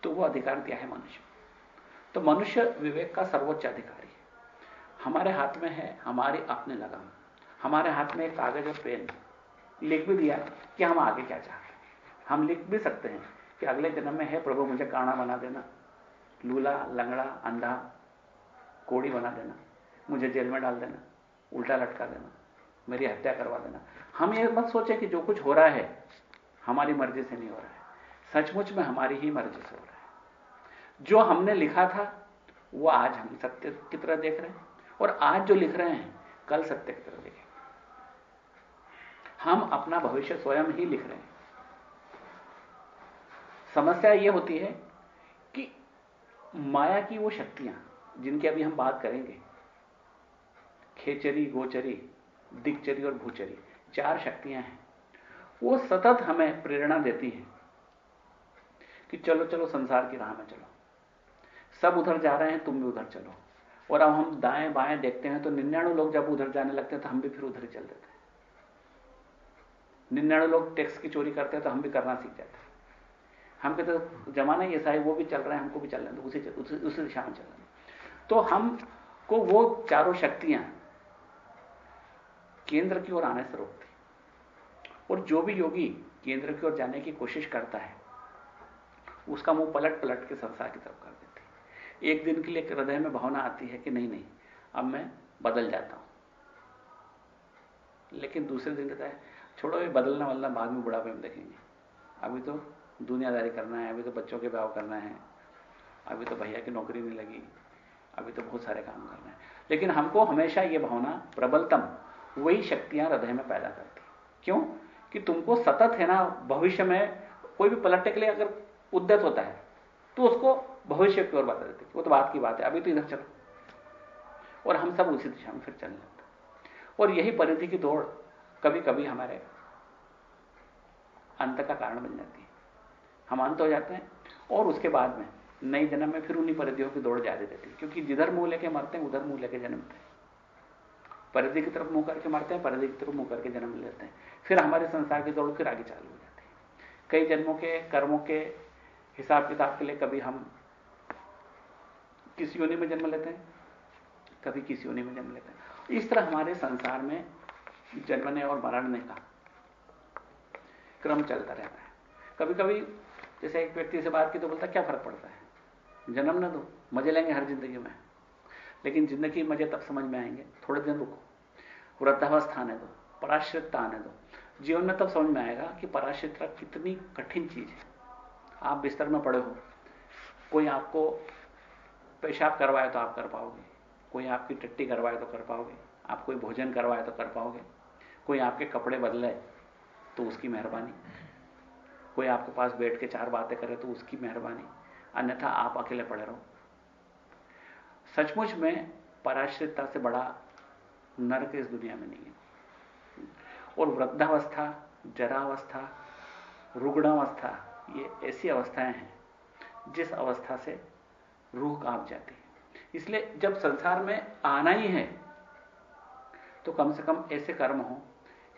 तो वो अधिकार दिया है मनुष्य तो मनुष्य विवेक का सर्वोच्च अधिकारी है। हमारे हाथ में है, हमारी अपने लगाम। हमारे हाथ में एक कागज़ और पेन। लिख भी दिया कि हम आगे क्या चाहते हैं। हम लिख भी सकते हैं कि अगले जन्म में, है प्रभु, मुझे काणा बना देना, लूला, लंगड़ा, अंधा, कोड़ी बना देना, मुझे जेल में डाल देना, उल्टा लटका देना, मेरी हत्या करवा देना। हम ये मत सोचे कि जो कुछ हो रहा है, हमारी मर्ज़ी से नहीं हो रहा है। सचमुच में हमारी ही मर्ज़ी से हो रहा है। जो हमने लिखा था, वो आज हम सत्य की तरह देख रहे हैं। और आज जो लिख रहे हैं, कल सत्य की तरह देखेंगे। हम अपना भविष्य स्वयं ही लिख रहे हैं। समस्या यह होती है कि माया की वो शक्तियाँ, जिनकी अभी हम बात करेंगे, खेचरी, गोचरी दिक्चरी और भूचरी, चार शक्तियाँ हैं। वो सतत हमें प्रेरणा देती हैं कि चलो चलो, संसार की राह में चलो। सब उधर जा रहे हैं, तुम भी उधर चलो। और अब हम दाएँ बाएँ देखते हैं तो निन्याणु लोग जब उधर जाने लगते हैं तो हम भी फिर उधर ही चल देते हैं। निन्याणु लोग टैक्स की चोरी करते हैं तो हम भी करना सीख जाते हैं। हम कहते तो जमाना ही ऐसा है वो भी चल रहे हैं हमको भी चल रहे हैं उसी उसी, दिशा में चल रहे हैं। तो हमको वो चारों शक्तियाँ केंद्र की ओर आने से रोकती और जो भी योगी केंद्र की ओर जाने की कोशिश करता है उसका मुँह पलट पलट के संसार की तरफ़ करता एक दिन के लिए हृदय में भावना आती है कि नहीं नहीं, अब मैं बदल जाता हूँ। लेकिन दूसरे दिन कहता है, छोड़ो, ये बदलना वदलना बाद में बुढ़ापे में देखेंगे। अभी तो दुनियादारी करना है, अभी तो बच्चों के ब्याह करना है, अभी तो भैया की नौकरी नहीं लगी, अभी तो बहुत सारे काम करना है। लेकिन हमको हमेशा ये भावना प्रबलतम, वही शक्तियाँ हृदय में पैदा करती क्यों? कि तुमको सतत है ना, भविष्य में कोई भी पलटने के लिए अगर उद्यत होता है तो उसको भविष्य की ओर बता देते वो तो बात की बात है, अभी तो इधर चलो। और हम सब उसी दिशा में फिर चलने लगते और यही परिधि की दौड़ कभी कभी हमारे अंत का कारण बन जाती है। हम अंत हो जाते हैं और उसके बाद में, नई जन्म में फिर उन्हीं परिधियों की दौड़ जारी रहती है। क्योंकि जिधर मुँह लेके मरते हैं, उधर मुँह लेके जन्मते हैं। परिधि की तरफ़ मुँह करके मरते हैं, परिधि की तरफ़ मुँह करके जन्म लेते हैं। फिर हमारे संसार की दौड़ फिर आगे चालू हो जाती है। कई जन्मों के, कर्मों के हिसाब किताब के लिए कभी हम किसी योनि में जन्म लेते हैं? कभी किसी योनि में जन्म लेते हैं। इस तरह हमारे संसार में जन्मने और मरने का क्रम चलता रहता है। कभी कभी जैसे एक व्यक्ति से बात की तो बोलता क्या फ़र्क पड़ता है? जन्म ना दो, मज़े लेंगे हर ज़िंदगी में। लेकिन ज़िंदगी मज़े तब समझ में आएँगे, थोड़े दिन रुको। वृद्धावस्था आने दो, पराश्रितता आने दो। जीवन में तब समझ में आएगा कि पराश्रितता कितनी कठिन चीज़ है। आप बिस्तर में पड़े हो, कोई आपको पेशाब करवाए तो आप कर पाओगे। कोई आपकी टट्टी करवाए तो कर पाओगे। आप कोई भोजन करवाए तो कर पाओगे। कोई आपके कपड़े बदले तो उसकी मेहरबानी। कोई आपके पास बैठ के चार बातें करे तो उसकी मेहरबानी। अन्यथा आप अकेले पड़े रहो। सचमुच में पराश्रितता से बड़ा नरक इस दुनिया में नहीं है। और वृद्धावस्था, जरावस्था, रुग्णावस्था, ये ऐसी अवस्थाएँ हैं जिस अवस्था से रूह काँप जाती है। इसलिए जब संसार में आना ही है तो कम से कम ऐसे कर्म हो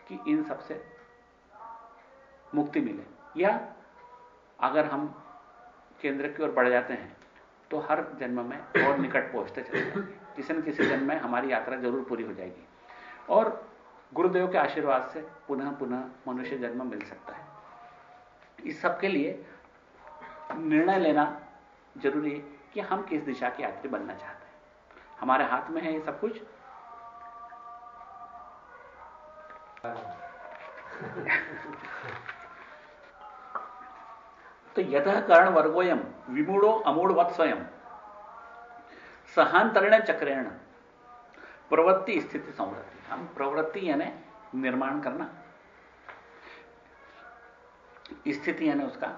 कि इन सबसे मुक्ति मिले। या अगर हम केंद्र की ओर बढ़ जाते हैं तो हर जन्म में और निकट पहुँचते चले जाएँगे। किसी न किसी जन्म में हमारी यात्रा ज़रूर पूरी हो जाएगी। और गुरुदेव के आशीर्वाद से पुनः पुनः मनुष्य जन्म मिल सकता है। इस सब के लिए निर्णय लेना ज़रूरी है। कि हम किस दिशा के यात्री बनना चाहते हैं। हमारे हाथ में है ये सब कुछ। तो यथ कर्ण वर्गोयम, विमूढ़ो अमूढ़वत स्वयं। सहांतरण चक्रेण, प्रवृत्ति स्थिति संवृत्ति। हम प्रवृत्ति यानी निर्माण करना। स्थिति यानी उसका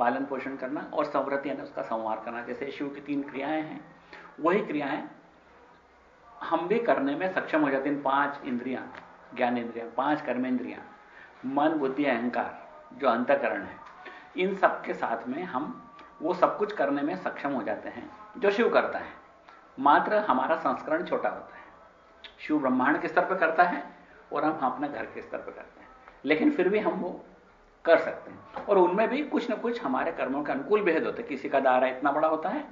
पालन पोषण करना और संवृत्ति यानी उसका संवार करना, जैसे शिव की तीन क्रियाएँ हैं, वही क्रियाएँ हम भी करने में सक्षम हो जाते हैं पाँच इंद्रियाँ, ज्ञान इंद्रियाँ, पाँच कर्मेंद्रियाँ, मन, बुद्धि, अहंकार, जो अंतकरण है। इन सब के साथ में हम वो सब कुछ करने में सक्षम हो जाते हैं, जो शिव करता है। मात्र हमारा संस्करण छोटा होता है। शिव ब्रह्मांड के स्तर पर करता है और हम अपने घर के स्तर पर करते हैं। लेकिन फिर भी हम वो कर सकते हैं। और उनमें भी कुछ ना कुछ हमारे कर्मों के अनुकूल भेद होते हैं। किसी का दायरा इतना बड़ा होता है,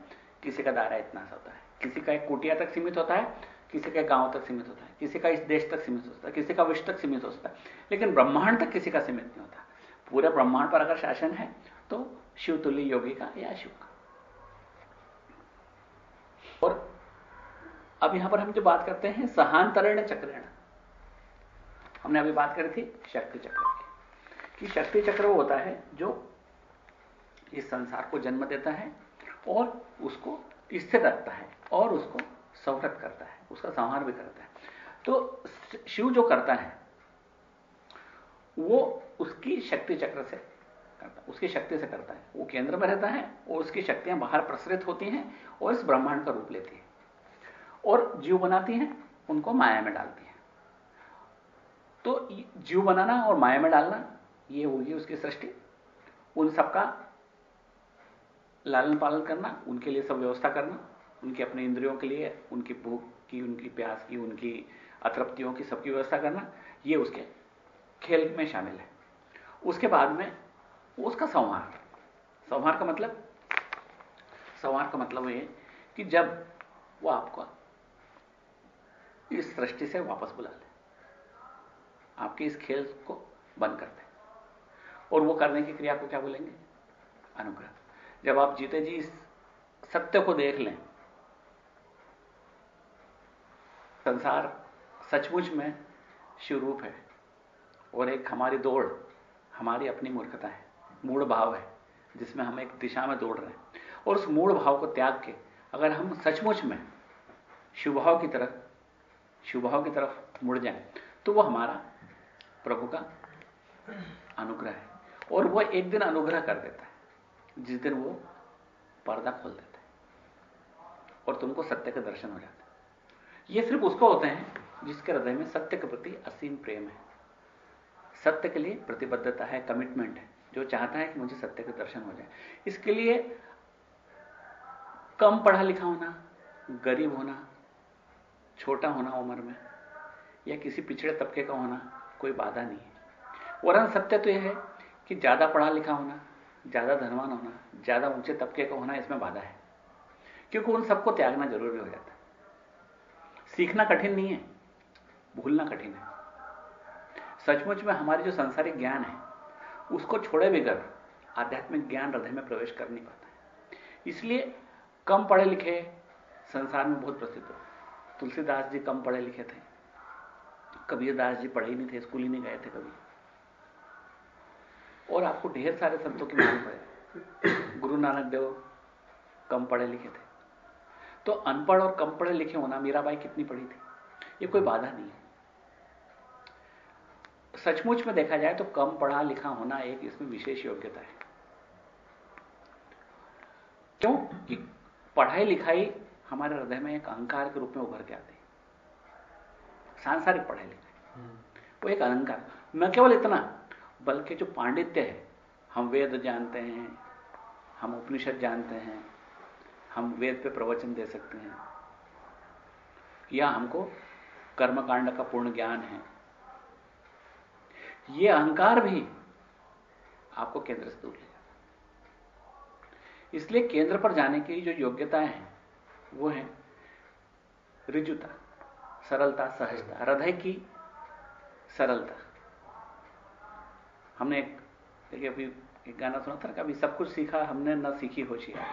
किसी का दायरा इतना सा होता है। किसी का एक कुटिया तक सीमित होता है, किसी का गाँव तक सीमित होता है, किसी का इस देश तक सीमित होता है, किसी का विश्व तक सीमित होता है। लेकिन ब्रह्मांड तक किसी का सीमित नहीं होता। पूरे ब्रह्मांड पर अगर शासन है तो शिवतुल्य योगी का या शिव का। और अब यहाँ पर हम जो बात करते हैं सहांतरण चक्रण। हमने अभी बात करी थी शक्ति चक्र की शक्ति चक्र वो होता है जो इस संसार को जन्म देता है और उसको स्थिर रखता है और उसको संवृत करता है, उसका संहार भी करता है। तो शिव जो करता है, वो उसकी शक्ति चक्र से करता है उसकी शक्ति से करता है। वो केंद्र में रहता है और उसकी शक्तियाँ बाहर प्रसरित होती हैं और इस ब्रह्मांड का रूप लेती हैं और जीव बनाती हैं, उनको माया में डालती हैं। तो जीव बनाना और माया में डालना ये होगी उसकी सृष्टि। उन सबका लालन पालन करना, उनके लिए सब व्यवस्था करना, उनके अपने इंद्रियों के लिए, उनकी भूख की, उनकी प्यास की, उनकी अतृप्तियों की सबकी व्यवस्था करना, ये उसके खेल में शामिल है। उसके बाद में उसका संहार। संहार का मतलब संहार का मतलब ये कि जब वो आपको इस सृष्टि से वापस बुला ले, आपके इस खेल को बंद कर और वो करने की क्रिया को क्या बोलेंगे? अनुग्रह। जब आप जीते जी सत्य को देख लें, संसार सचमुच में शिवरूप है और एक हमारी दौड़, हमारी अपनी मूर्खता है मूड भाव है, जिसमें हम एक दिशा में दौड़ रहे हैं। और उस मूड भाव को त्याग के अगर हम सचमुच में शुभाव की तरफ़ शुभाव की तरफ़ मुड़ जाए तो वो हमारा प्रभु का अनुग्रह है। और वो एक दिन अनुग्रह कर देता है। जिस दिन वो पर्दा खोल देता है और तुमको सत्य के दर्शन हो जाते हैं। ये सिर्फ़ उसको होते हैं जिसके हृदय में सत्य के प्रति असीम प्रेम है। सत्य के लिए प्रतिबद्धता है कमिटमेंट है। जो चाहता है कि मुझे सत्य के दर्शन हो जाए। इसके लिए कम पढ़ा लिखा होना, गरीब होना, छोटा होना उम्र में, या किसी पिछड़े तबके का होना कोई बाधा नहीं है। वरन सत्य तो यह है कि ज़्यादा पढ़ा लिखा होना, ज़्यादा धनवान होना, ज़्यादा ऊँचे तबके का होना इसमें बाधा है। क्योंकि उन सबको त्यागना ज़रूरी हो जाता है। सीखना कठिन नहीं है, भूलना कठिन है। सचमुच में हमारी जो संसारिक ज्ञान है, उसको छोड़े बगैर आध्यात्मिक ज्ञान हृदय में प्रवेश कर नहीं पाता है। इसलिए कम पढ़े लिखे संसार में बहुत प्रसिद्ध तुलसीदास जी कम पढ़े लिखे थे। कबीरदास जी पढ़े ही नहीं थे, स्कूल ही नहीं गए थे कभी। और आपको ढेर सारे संतों की मालूम पड़े। गुरु नानक देव कम पढ़े लिखे थे। तो अनपढ़ और कम पढ़े लिखे होना मीराबाई कितनी पढ़ी थी? ये कोई बाधा नहीं है। सचमुच में देखा जाए तो कम पढ़ा लिखा होना एक इसमें विशेष योग्यता है। क्यों? कि पढ़ाई लिखाई हमारे हृदय में एक अहंकार के रूप में उभर के आती है। सांसारिक पढ़ाई लिखाई। वो एक अहंकार। न केवल इतना बल्कि जो पांडित्य है, हम वेद जानते हैं, हम उपनिषद जानते हैं, हम वेद पे प्रवचन दे सकते हैं। या हमको कर्मकांड का पूर्ण ज्ञान है। ये अहंकार भी आपको केंद्र से दूर ले जाता इसलिए केंद्र पर जाने की जो योग्यताएँ हैं, वो है रिजुता, सरलता, सहजता, हृदय की सरलता। हमने एक, देखिए अभी एक गाना सुना था कभी सब कुछ सीखा, हमने न सीखी होशियारी।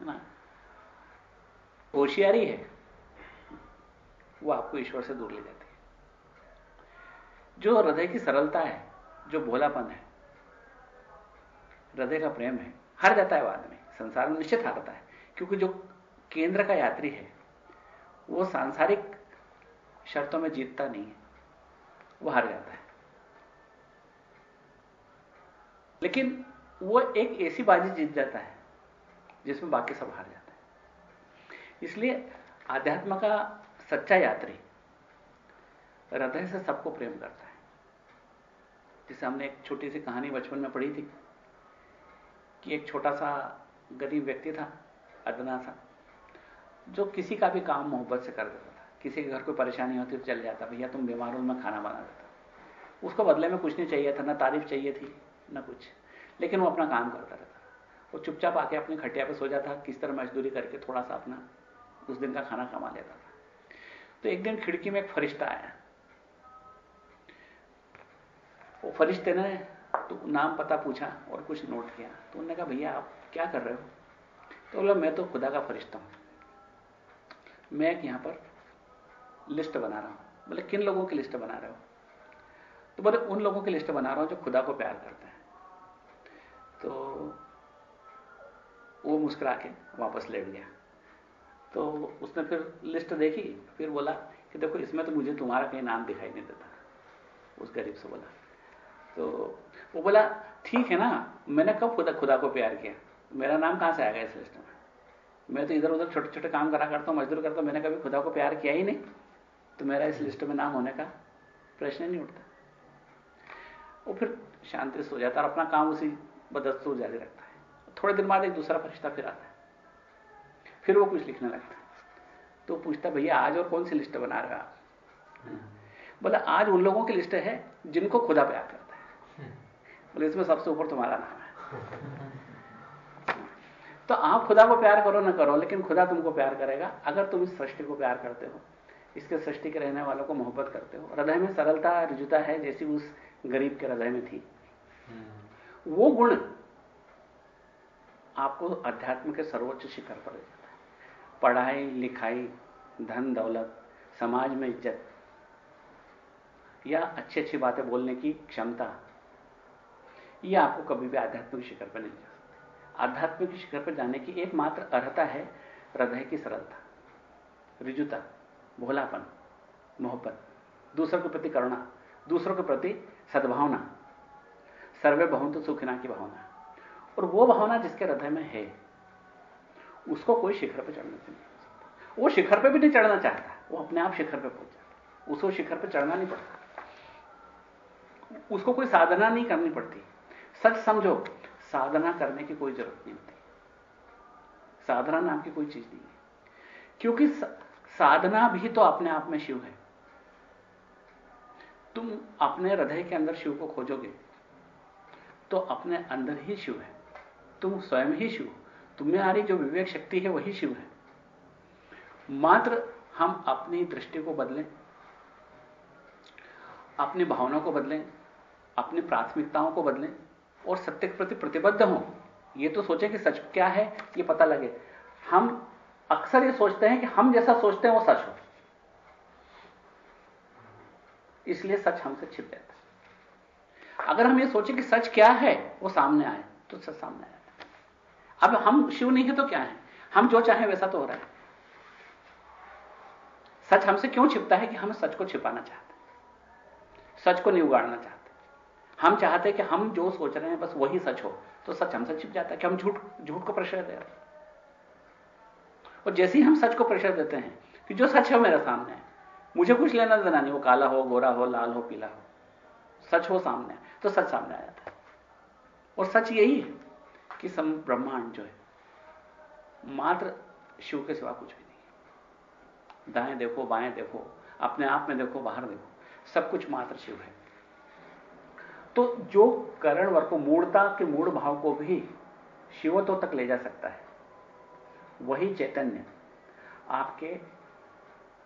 है ना? होशियारी है, वो आपको ईश्वर से दूर ले जाती है। जो हृदय की सरलता है, जो भोलापन है, हृदय का प्रेम है, हार जाता है बाद में संसार में निश्चित हारता है। क्योंकि जो केंद्र का यात्री है, वो सांसारिक शर्तों में जीतता नहीं है, वो हार जाता है। लेकिन वो एक ऐसी बाजी जीत जाता है, जिसमें बाकी सब हार जाता है। इसलिए आध्यात्म का सच्चा यात्री हृदय से सबको प्रेम करता है। जिसे हमने एक छोटी सी कहानी बचपन में पढ़ी थी कि एक छोटा सा गरीब व्यक्ति था अदना सा, जो किसी का भी काम मोहब्बत से कर देता था। किसी के घर कोई परेशानी होती तो चल जाता, भैया तुम बीमार हो, मैं खाना बना देता। उसको बदले में कुछ नहीं चाहिए था, ना तारीफ़ चाहिए थी ना कुछ। लेकिन वो अपना काम करता रहता। वो चुपचाप आके अपनी खटिया पर सो जाता, किस तरह मजदूरी करके थोड़ा सा अपना उस दिन का खाना कमा लेता था। तो एक दिन खिड़की में एक फरिश्ता आया। वो फरिश्ते ने तो नाम पता पूछा और कुछ नोट किया। तो उन्होंने कहा, भैया, आप क्या कर रहे हो? तो बोला, मैं तो खुदा का फरिश्ता हूँ। मैं एक यहाँ पर लिस्ट बना रहा हूँ। बोले, किन लोगों की लिस्ट बना रहे हो? तो बोले, उन लोगों की लिस्ट बना रहा हूँ जो खुदा को प्यार करते हैं। तो वो मुस्कुरा के वापस लेट गया। तो उसने फिर लिस्ट देखी, फिर बोला कि देखो, इसमें तो मुझे तुम्हारा कहीं नाम दिखाई नहीं देता। उस गरीब से बोला। तो वो बोला, ठीक है ना, मैंने कब खुदा खुदा को प्यार किया? मेरा नाम कहाँ से आएगा इस लिस्ट में? मैं तो इधर उधर छोटे छोटे काम करा करता हूँ, मजदूर करता हूँ, मैंने कभी खुदा को प्यार किया ही नहीं। तो मेरा इस लिस्ट में नाम होने का प्रश्न नहीं उठता। वो फिर शांति से हो जाता और अपना काम उसी बदस्तूर जारी रखता है। थोड़े दिन बाद एक दूसरा फरिश्ता फिर आता है। फिर वो कुछ लिखने लगता है। तो पूछता भैया, आज और कौन सी लिस्ट बना रहा आप? बोला, आज उन लोगों की लिस्ट है जिनको खुदा प्यार करता है। बोले, इसमें सबसे ऊपर तुम्हारा नाम है। तो आप खुदा को प्यार करो ना करो, लेकिन खुदा तुमको प्यार करेगा। अगर तुम इस सृष्टि को प्यार करते हो, इसके सृष्टि के रहने वालों को मोहब्बत करते हो, हृदय में सरलता, रिजुता है जैसी उस गरीब के हृदय में थी। वो गुण आपको अध्यात्म के सर्वोच्च शिखर पर ले जाता है। पढ़ाई, लिखाई, धन, दौलत, समाज में इज़्ज़त, या अच्छी अच्छी बातें बोलने की क्षमता यह आपको कभी भी आध्यात्मिक शिखर पर नहीं जा सकती। आध्यात्मिक शिखर पर जाने की एकमात्र अर्हता है हृदय की सरलता, रिजुता, भोलापन, मोहब्बत, दूसरों के प्रति करुणा, दूसरों के प्रति सद्भावना सर्वे बहुंत सुखिना की भावना। और वो भावना जिसके हृदय में है, उसको कोई शिखर पर चढ़ने से नहीं वो शिखर पर भी नहीं चढ़ना चाहता, वो अपने आप शिखर पर पहुँच जाता उसको शिखर पर चढ़ना नहीं पड़ता। उसको कोई साधना नहीं करनी पड़ती। सच समझो, साधना करने की कोई ज़रूरत नहीं होती। साधना नाम की कोई चीज़ नहीं है। क्योंकि साधना भी तो अपने आप में शिव है। तुम अपने हृदय के अंदर शिव को खोजोगे तो अपने अंदर ही शिव है। तुम स्वयं ही शिव तुम्हें आ रही जो विवेक शक्ति है, वही शिव है। मात्र हम अपनी दृष्टि को बदलें, अपनी भावनाओं को बदलें, अपनी प्राथमिकताओं को बदलें और सत्य के प्रति प्रतिबद्ध हों। ये तो सोचें कि सच क्या है, ये पता लगे। हम अक्सर ये सोचते हैं कि हम जैसा सोचते हैं, वो सच हो। इसलिए सच हमसे छिप जाता है। अगर हम ये सोचें कि सच क्या है, वो सामने आए तो सच सामने आया अब हम शिव नहीं है तो क्या है? हम जो चाहें वैसा तो हो रहा है। सच हमसे क्यों छिपता है कि हम सच को छिपाना चाहते सच को नहीं उगाड़ना चाहते। हम चाहते कि हम जो सोच रहे हैं, बस वही सच हो तो सच हमसे छिप जाता है कि हम झूठ झूठ को प्रेशर दे रहे हैं। और जैसे ही हम सच को प्रेशर देते हैं कि जो सच है मेरे सामने है, मुझे कुछ लेना देना नहीं, वो काला हो, गोरा हो, लाल हो, पीला हो। सच हो सामने तो सच सामने आ जाता है और सच यही है कि सम ब्रह्मांड जो है, मात्र शिव के सिवा कुछ भी नहीं दाएँ देखो, बाएँ देखो, अपने आप में देखो, बाहर देखो, सब कुछ मात्र शिव है। तो जो करण वर्ग को मूर्ता के मूड भाव को भी शिवत्व तक ले जा सकता है, वही चैतन्य आपके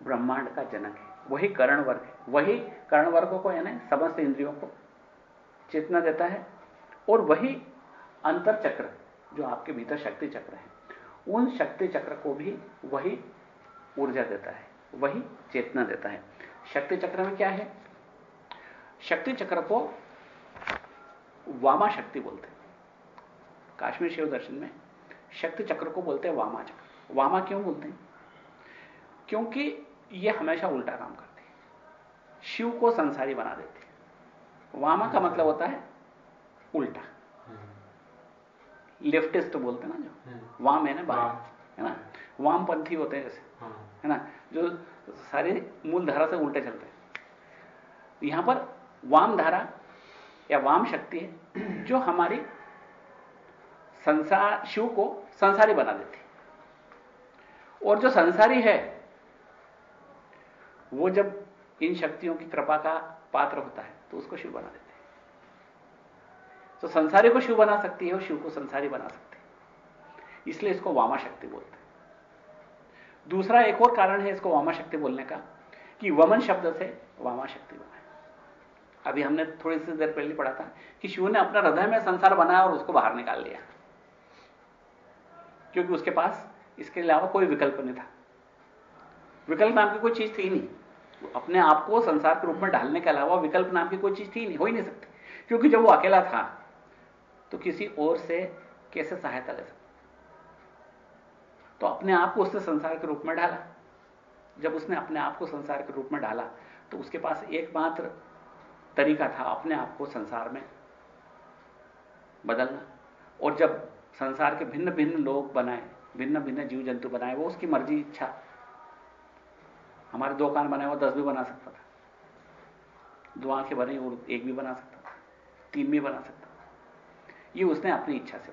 ब्रह्मांड का जनक है, वही करण वर्ग है। वही करण वर्गों को यानी समस्त इंद्रियों को चेतना देता है और वही अंतर चक्र जो आपके भीतर शक्ति चक्र है, उन शक्ति चक्र को भी वही ऊर्जा देता है, वही चेतना देता है। शक्ति चक्र में क्या है? शक्ति चक्र को वामा शक्ति बोलते हैं। काश्मीर शिव दर्शन में शक्ति चक्र को बोलते हैं वामा चक्र। वामा क्यों बोलते हैं? क्योंकि यह हमेशा उल्टा काम करते हैं। शिव को संसारी बना देते हैं। वामा का मतलब होता है उल्टा। लेफ्टिस्ट बोलते हैं ना जो। हम्म। वाम है ना बाम है ना? वामपंथी होते हैं जैसे हाँ। है ना? जो सारे मूल धारा से उल्टे चलते हैं। यहाँ पर वाम धारा या वाम शक्ति है जो हमारी संसार शिव को संसारी बना देती और जो संसारी है वो जब इन शक्तियों की कृपा का पात्र होता है तो उसको शिव बना देते हैं। तो संसारी को शिव बना सकती है और शिव को संसारी बना सकती है। इसलिए इसको वामा शक्ति बोलते हैं। दूसरा एक और कारण है इसको वामा शक्ति बोलने का, कि वमन शब्द से वामा शक्ति बना है अभी हमने थोड़ी सी देर पहले पढ़ा था कि शिव ने अपना हृदय में संसार बनाया और उसको बाहर निकाल लिया। क्योंकि उसके पास इसके अलावा कोई विकल्प नहीं था। विकल्प नाम की कोई चीज़ थी नहीं। अपने आप को संसार के रूप में डालने के अलावा विकल्प नाम की कोई चीज़ थी नहीं, हो ही नहीं सकती। क्योंकि जब वो अकेला था तो किसी और से कैसे सहायता ले सकता? तो अपने आप को उसने संसार के रूप में डाला जब उसने अपने आप को संसार के रूप में डाला तो उसके पास एकमात्र तरीका था अपने आप को संसार में बदलना। और जब संसार के भिन्न भिन्न लोग बनाए भिन्न भिन्न जीव जंतु बनाए, वो उसकी मर्ज़ी, इच्छा हमारे दो कान बनाए वो दस भी बना सकता था। दो आँखें बनी और एक भी बना सकता था, तीन भी बना सकता था। ये उसने अपनी इच्छा से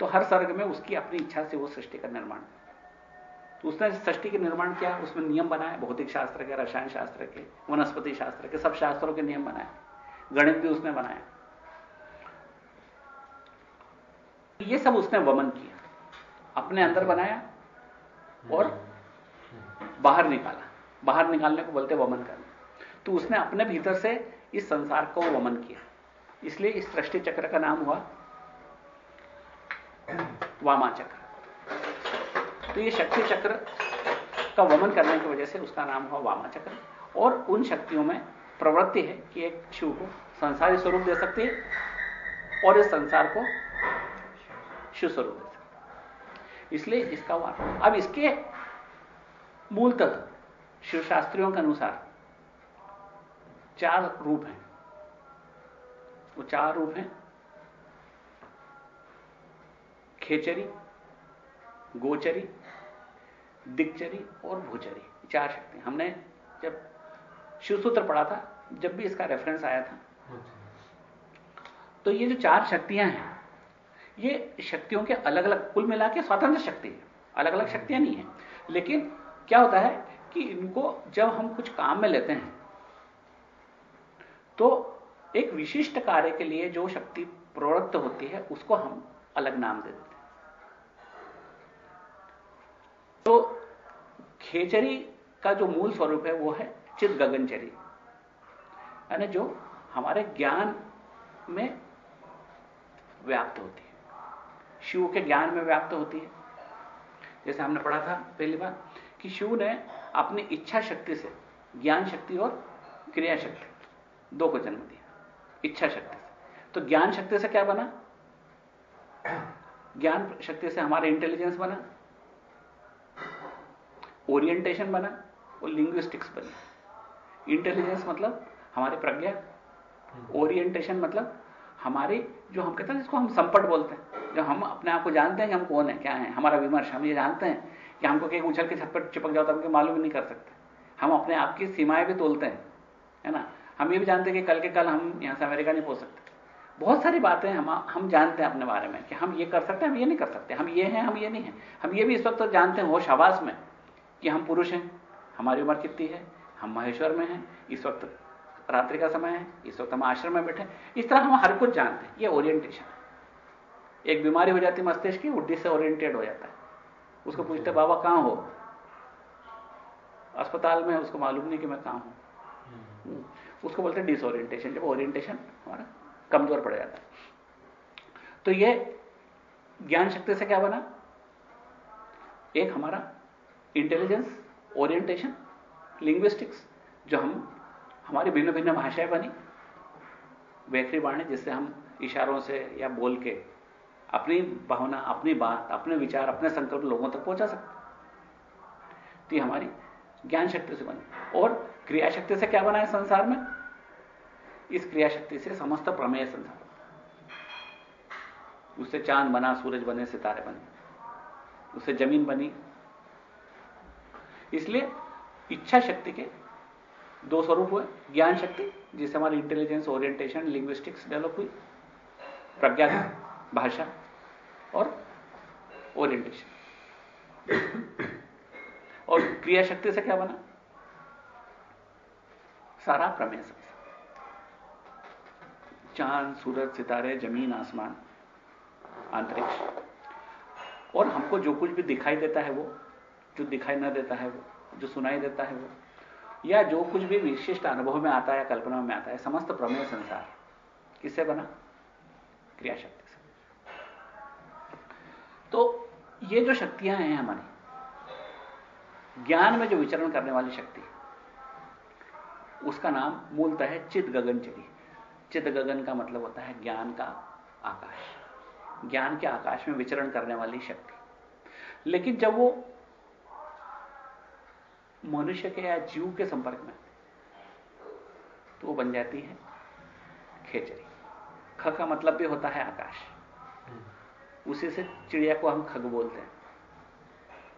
तो हर सर्ग में उसकी अपनी इच्छा से वो सृष्टि का निर्माण तो उसने सृष्टि के निर्माण किया, उसमें नियम बनाए, भौतिक शास्त्र के, रसायन शास्त्र के, वनस्पति शास्त्र के, सब शास्त्रों के नियम बनाए। गणित भी उसने बनाया। ये सब उसने वमन किया। अपने अंदर बनाया और बाहर निकाला। बाहर निकालने को बोलते वमन करना। तो उसने अपने भीतर से इस संसार को वमन किया। इसलिए इस सृष्टि चक्र का नाम हुआ वामा चक्र। तो ये शक्ति चक्र का वमन करने की वजह से उसका नाम हुआ वामा चक्र। और उन शक्तियों में प्रवृत्ति है कि एक शिव को संसारी स्वरूप दे सकती है और इस संसार को शिव स्वरूप दे सकती है। इसलिए इसका वार अब इसके मूल तत्व शिव शास्त्रियों के अनुसार चार रूप हैं। वो चार रूप हैं। खेचरी, गोचरी, दिग्चरी और भूचरी। चार शक्ति हमने जब शिवसूत्र पढ़ा था, जब भी इसका रेफरेंस आया था। तो ये जो चार शक्तियाँ हैं, ये शक्तियों के अलग अलग कुल मिला के स्वतंत्र शक्ति है। अलग अलग शक्तियाँ नहीं है। लेकिन क्या होता है कि इनको जब हम कुछ काम में लेते हैं तो एक विशिष्ट कार्य के लिए जो शक्ति प्रवृत्त होती है, उसको हम अलग नाम दे देते हैं। तो खेचरी का जो मूल स्वरूप है, वो है चित गगनचरी यानी जो हमारे ज्ञान में व्याप्त होती है। शिव के ज्ञान में व्याप्त होती है। जैसे हमने पढ़ा था पहली बार कि शिव ने अपनी इच्छा शक्ति से, ज्ञान शक्ति और क्रिया शक्ति। दो को जन्म दिया। इच्छा शक्ति से। तो ज्ञान शक्ति से क्या बना? ज्ञान शक्ति से हमारा इंटेलिजेंस बना। ओरिएंटेशन बना और लिंग्विस्टिक्स बनी। इंटेलिजेंस मतलब हमारी प्रज्ञा। ओरिएंटेशन मतलब हमारी जो हम कहते हैं जिसको हम संपट बोलते हैं। जो हम अपने आप को जानते हैं कि हम कौन है, क्या है, हमारा विमर्श, हम ये जानते हैं। कि हमको कहीं उछल के छत पर चिपक जाओ तो हमको मालूम नहीं कर सकते। हम अपने आप की सीमाएँ भी तोलते हैं, है ना? हम ये भी जानते हैं कि कल के कल हम यहाँ से अमेरिका नहीं पहुँच सकते। बहुत सारी बातें हम हम जानते हैं अपने बारे में कि हम ये कर सकते हैं, हम ये नहीं कर सकते। हम ये हैं, हम ये नहीं हैं। हम ये भी इस वक्त तो जानते हैं होश आवास में कि हम पुरुष हैं, हमारी उम्र कितनी है, हम महेश्वर में हैं, इस वक्त रात्रि का समय है, इस वक्त हम आश्रम में बैठे इस तरह हम हर कुछ जानते हैं। ये ओरिएंटेशन एक बीमारी हो जाती मस्तिष्क की, उड्डी से ओरिएंटेड हो जाता है। उसको पूछते बाबा कहाँ हो? अस्पताल में उसको मालूम नहीं कि मैं कहाँ हूँ। हम्म। उसको बोलते हैं डिसोरिएंटेशन जब ओरिएंटेशन हमारा कमज़ोर पड़ जाता है। तो ये ज्ञान शक्ति से क्या बना? एक हमारा इंटेलिजेंस ओरिएंटेशन लिंग्विस्टिक्स जो हम हमारी भिन्न भिन्न भाषाएँ बनी। वैखरी वाणी जिससे हम इशारों से या बोल के अपनी भावना, अपनी बात, अपने विचार, अपने संकल्प लोगों तक पहुँचा सकते। तो हमारी ज्ञान शक्ति से बनी। और क्रिया शक्ति से क्या बना है संसार में? इस क्रिया शक्ति से समस्त प्रमेय संसार। उससे चाँद बना, सूरज बने, सितारे बने। उससे ज़मीन बनी। इसलिए इच्छा शक्ति के दो स्वरूप हुए। ज्ञान शक्ति, जिससे हमारी इंटेलिजेंस ओरिएंटेशन लिंग्विस्टिक्स डेवलप हुई। प्रज्ञा, भाषा। और ओरिएंटेशन और क्रिया शक्ति से क्या बना? सारा प्रमेय चाँद, सूरज, सितारे, ज़मीन, आसमान, अंतरिक्ष। और हमको जो कुछ भी दिखाई देता है वो, जो दिखाई न देता है वो, जो सुनाई देता है वो, या जो कुछ भी विशिष्ट अनुभव में आता है, कल्पना में आता है, समस्त प्रमेय संसार, किससे बना? क्रिया शक्ति से तो ये जो शक्तियाँ हैं हमारी, ज्ञान में जो विचरण करने वाली शक्ति, उसका नाम मूलतः है चित गगन चली चित गगन का मतलब होता है ज्ञान का आकाश। ज्ञान के आकाश में विचरण करने वाली शक्ति। लेकिन जब वो मनुष्य के या जीव के संपर्क में तो वो बन जाती है खेचरी। ख का मतलब भी होता है आकाश। उसी से चिड़िया को हम खग बोलते हैं।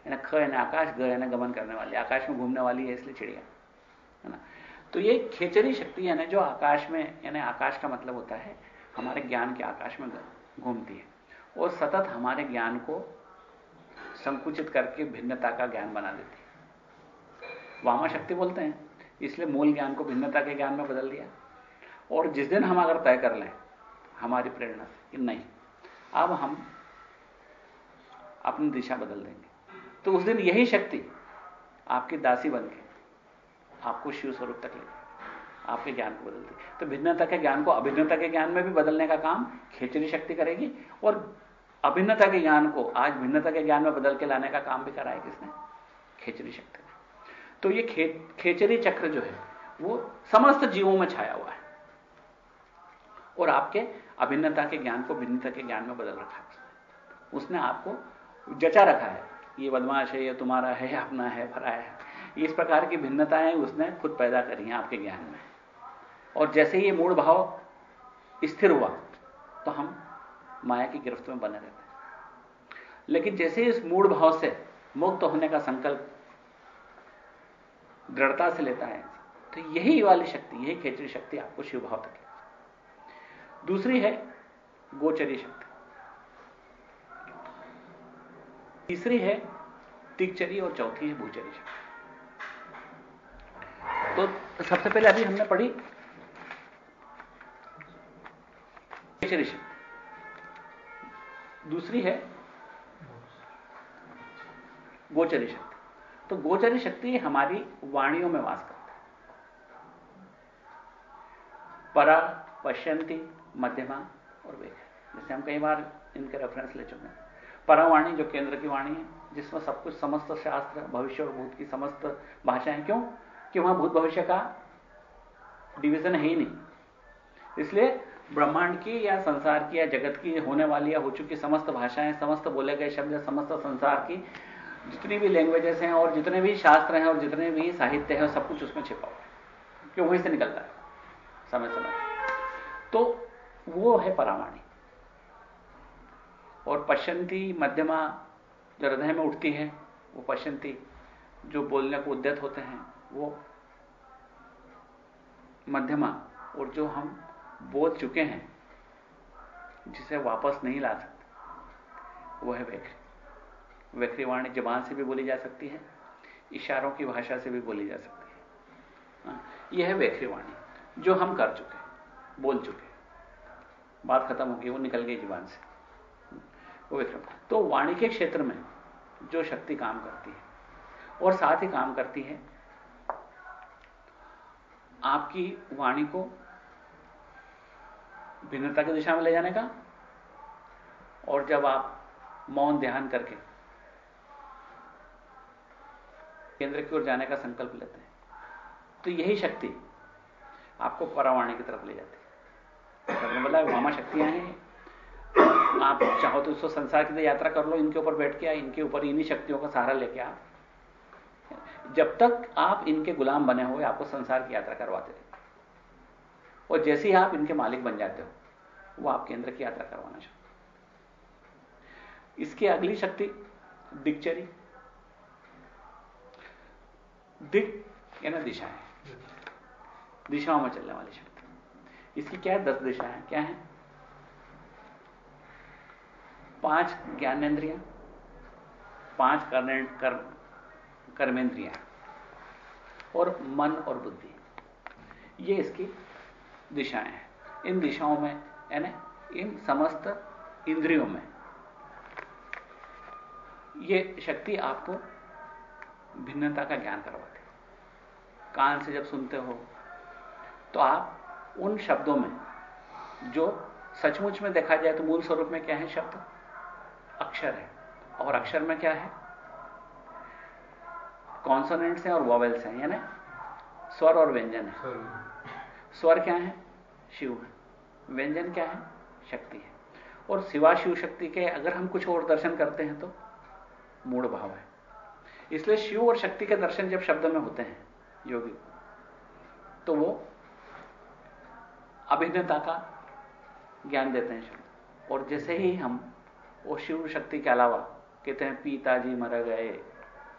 यानी ख यानी आकाश, ग यानी गमन करने वाली। आकाश में घूमने वाली है इसलिए चिड़िया। है ना? तो ये खेचरी शक्ति है ना जो आकाश में, यानी आकाश का मतलब होता है हमारे ज्ञान के आकाश में घूमती है। और सतत हमारे ज्ञान को संकुचित करके भिन्नता का ज्ञान बना देती है। वामा शक्ति बोलते हैं। इसलिए मूल ज्ञान को भिन्नता के ज्ञान में बदल दिया। और जिस दिन हम अगर तय कर लें, हमारी प्रेरणा से, कि नहीं, अब हम अपनी दिशा बदल देंगे। तो उस दिन यही शक्ति आपकी दासी बन के आपको शिव स्वरूप तक ले आपके ज्ञान को बदल दी तो भिन्नता के ज्ञान को अभिन्नता के ज्ञान में भी बदलने का काम खेचरी शक्ति करेगी और अभिन्नता के ज्ञान को आज भिन्नता के ज्ञान में बदल के लाने का काम भी कराया किसने? खेचरी शक्ति तो ये खे, खेचरी चक्र जो है वो समस्त जीवों में छाया हुआ है। और आपके अभिन्नता के ज्ञान को भिन्नता के ज्ञान में बदल रखा है उसने आपको जचा रखा है। ये बदमाश है, ये तुम्हारा है अपना है भरा है। इस प्रकार की भिन्नताएँ उसने खुद पैदा करी हैं आपके ज्ञान में। और जैसे ही ये मूड भाव स्थिर हुआ तो हम माया की गिरफ्त में बने रहते हैं। लेकिन जैसे ही इस मूड भाव से मुक्त होने का संकल्प दृढ़ता से लेता है तो यही वाली शक्ति, यही खेचरी शक्ति आपको शिव भाव तक दूसरी है गोचरी शक्ति। तीसरी है तिगचरी और चौथी है भूचरी तो सबसे पहले अभी हमने पढ़ी खेचरी शक्ति दूसरी है गोचरी शक्ति तो गोचरी शक्ति हमारी वाणियों में वास करती है। परा, पश्यंती, मध्यमा और वेग जैसे हम कई बार इनके रेफरेंस ले चुके हैं। परावाणी जो केंद्र की वाणी है, जिसमें सब कुछ समस्त शास्त्र, भविष्य और भूत की समस्त भाषाएँ क्यों? कि वहाँ भूत भविष्य का डिवीज़न है ही नहीं। इसलिए ब्रह्मांड की या संसार की या जगत की होने वाली या हो चुकी समस्त भाषाएँ, समस्त बोले गए शब्द, समस्त संसार की जितनी भी लैंग्वेजेस हैं और जितने भी शास्त्र हैं और जितने भी साहित्य हैं, सब कुछ उसमें छिपा हुआ क्यों? वहीं से निकलता है। समय समय। तो वो है परावाणी। और पश्यंती मध्यमा जो हृदय में उठती है वो पश्यंती जो बोलने को उद्यत होते हैं वो मध्यमा और जो हम बोल चुके हैं जिसे वापस नहीं ला सकते वो है वैखरी वैखरी वाणी जबान से भी बोली जा सकती है इशारों की भाषा से भी बोली जा सकती है। हाँ, यह है वैखरी वाणी जो हम कर चुके बोल चुके बात खत्म हो गई वो निकल गई जबान से। वो विक्रम तो वाणी के क्षेत्र में जो शक्ति काम करती है और साथ ही काम करती है, आपकी वाणी को भिन्नता की दिशा में ले जाने का और जब आप मौन ध्यान करके केंद्र की ओर जाने का संकल्प लेते हैं तो यही शक्ति आपको परावाणी की तरफ़ ले जाती है। बोला, वामा शक्तियाँ हैं। आप चाहो तो उसको संसार की यात्रा कर लो, इनके ऊपर बैठ के, इनके ऊपर इन्हीं शक्तियों का सहारा लेके आप। जब तक आप इनके गुलाम बने हुए, आपको संसार की यात्रा करवाते रहे और जैसे ही आप इनके मालिक बन जाते हो, वो आपके अंदर की यात्रा करवाना चाहते इसकी अगली शक्ति, दिक्चरी। दिक यानी दिशा है दिशाओं में चलने वाली शक्ति। इसकी क्या दस दिशा है? क्या है? पाँच ज्ञानेन्द्रिया पाँच कर, कर्मेंद्रिया और मन और बुद्धि। ये इसकी दिशाएँ हैं। इन दिशाओं में यानी इन समस्त इंद्रियों में ये शक्ति आपको भिन्नता का ज्ञान करवाती है। कान से जब सुनते हो तो आप उन शब्दों में जो सचमुच में देखा जाए तो मूल स्वरूप में क्या है शब्द? अक्षर है। और अक्षर में क्या है? कॉन्सोनेंट्स हैं और वॉवेल्स हैं यानी स्वर और व्यंजन है। स्वर। क्या है? शिव है। व्यंजन क्या है? शक्ति है। और शिवा शिव शक्ति के अगर हम कुछ और दर्शन करते हैं तो मूड भाव है। इसलिए शिव और शक्ति के दर्शन जब शब्द में होते हैं योगी तो वो अभिन्नता का ज्ञान देते हैं शब्द। और जैसे ही हम वो शिव शक्ति के अलावा कहते हैं, पिताजी मर गए।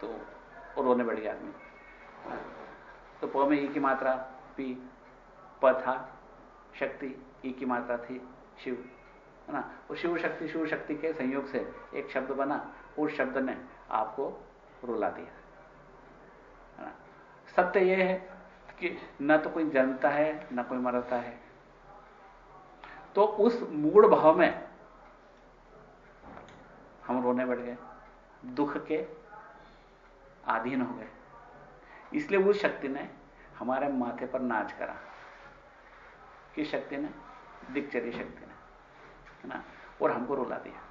तो रोने बढ़ गया आदमी। तो प में ई की मात्रा, पी, प था, शक्ति, ई की मात्रा थी, शिव। है ना? वो शिव शक्ति शिव शक्ति के संयोग से एक शब्द बना, उस शब्द ने आपको रुला दिया। सत्य यह है कि न तो कोई जन्मता है, न कोई मरता है। तो उस मूड भाव में हम रोने बढ़ गए। दुख के आधीन हो गए। इसलिए उस शक्ति ने हमारे माथे पर नाच करा। किस शक्ति ने? दिक्चरी शक्ति ने। है ना? और हमको रुला दिया।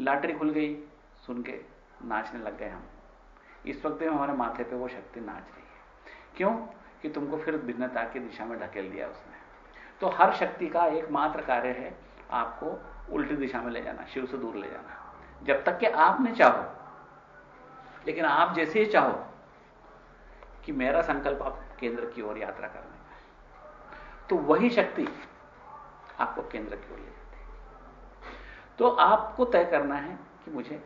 लाटरी खुल गई, सुन के नाचने लग गए हम। इस वक्त में हमारे माथे पे वो शक्ति नाच रही है। क्यों? कि तुमको फिर भिन्नता की दिशा में ढकेल दिया उसने। तो हर शक्ति का एकमात्र कार्य है आपको उल्टी दिशा में ले जाना, शिव से दूर ले जाना। जब तक कि आप नहीं चाहो, लेकिन आप जैसे ही चाहो कि मेरा संकल्प आप केंद्र की ओर यात्रा करने का तो वही शक्ति आपको केंद्र की ओर ले जाती है। तो आपको तय करना है कि मुझे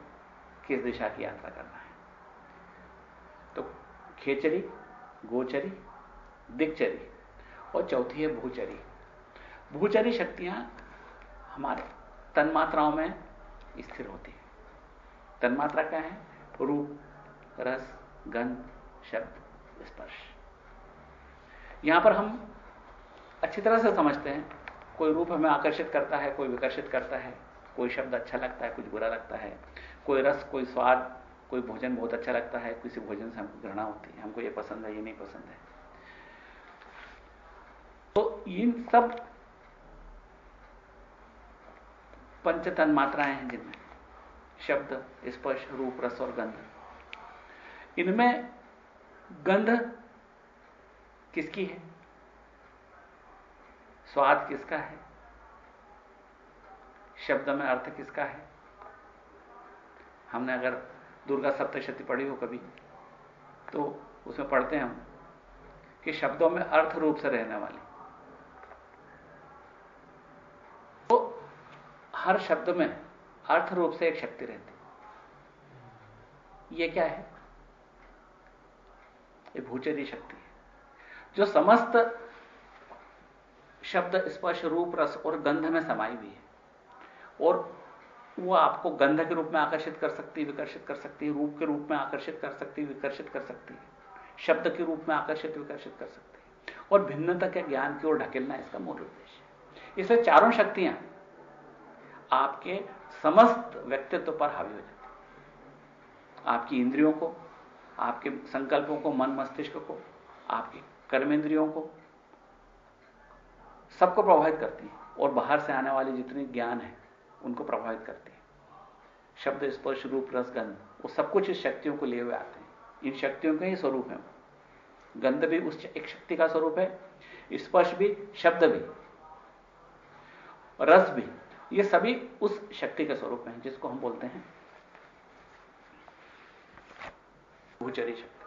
किस दिशा की यात्रा करना है। तो खेचरी, गोचरी दिक्चरी और चौथी है भूचरी। भूचरी शक्तियाँ हमारे तन्मात्राओं में स्थिर होती है। तन्मात्रा क्या है? रूप, रस, गंध, शब्द, स्पर्श। यहाँ पर हम अच्छी तरह से समझते हैं। कोई रूप हमें आकर्षित करता है, कोई विकर्षित करता है, कोई शब्द अच्छा लगता है, कुछ बुरा लगता है, कोई रस, कोई स्वाद, कोई भोजन बहुत अच्छा लगता है, किसी भोजन से हमको घृणा होती है, हमको ये पसंद है, ये नहीं पसंद है। तो इन सब पंचतन मात्राएँ हैं जिनमें शब्द, स्पर्श, रूप, रस और गंध। इनमें गंध किसकी है? स्वाद किसका है? शब्द में अर्थ किसका है? हमने अगर दुर्गा सप्तशती पढ़ी हो कभी तो उसमें पढ़ते हैं हम कि शब्दों में अर्थ रूप से रहने वाली तो हर शब्द में अर्थ रूप से एक शक्ति रहती ये क्या है? ये भूचरी शक्ति है। जो समस्त शब्द, स्पर्श, रूप, रस और गंध में समाई हुई है और वो आपको गंध के रूप में आकर्षित कर सकती, विकर्षित कर सकती है रूप के रूप में आकर्षित कर सकती, विकर्षित कर सकती है। शब्द के रूप में आकर्षित, विकर्षित कर सकती है। और भिन्नता के ज्ञान की ओर ढकेलना इसका मूल उद्देश्य है। इसलिए चारों शक्तियाँ आपके समस्त व्यक्तित्व पर हावी हो जाती आपकी इंद्रियों को, आपके संकल्पों को, मन मस्तिष्क को, आपके कर्मेंद्रियों को, सबको प्रभावित करती है और बाहर से आने वाले जितने ज्ञान है, उनको प्रभावित करती है। शब्द स्पर्श रूप रस गंध वो सब कुछ इस शक्तियों को लिए हुए आते हैं। इन शक्तियों के ही स्वरूप है गंध भी उस एक शक्ति का स्वरूप है, स्पर्श भी, शब्द भी, रस भी। ये सभी उस शक्ति के स्वरूप हैं, जिसको हम बोलते हैं भूचरी शक्ति।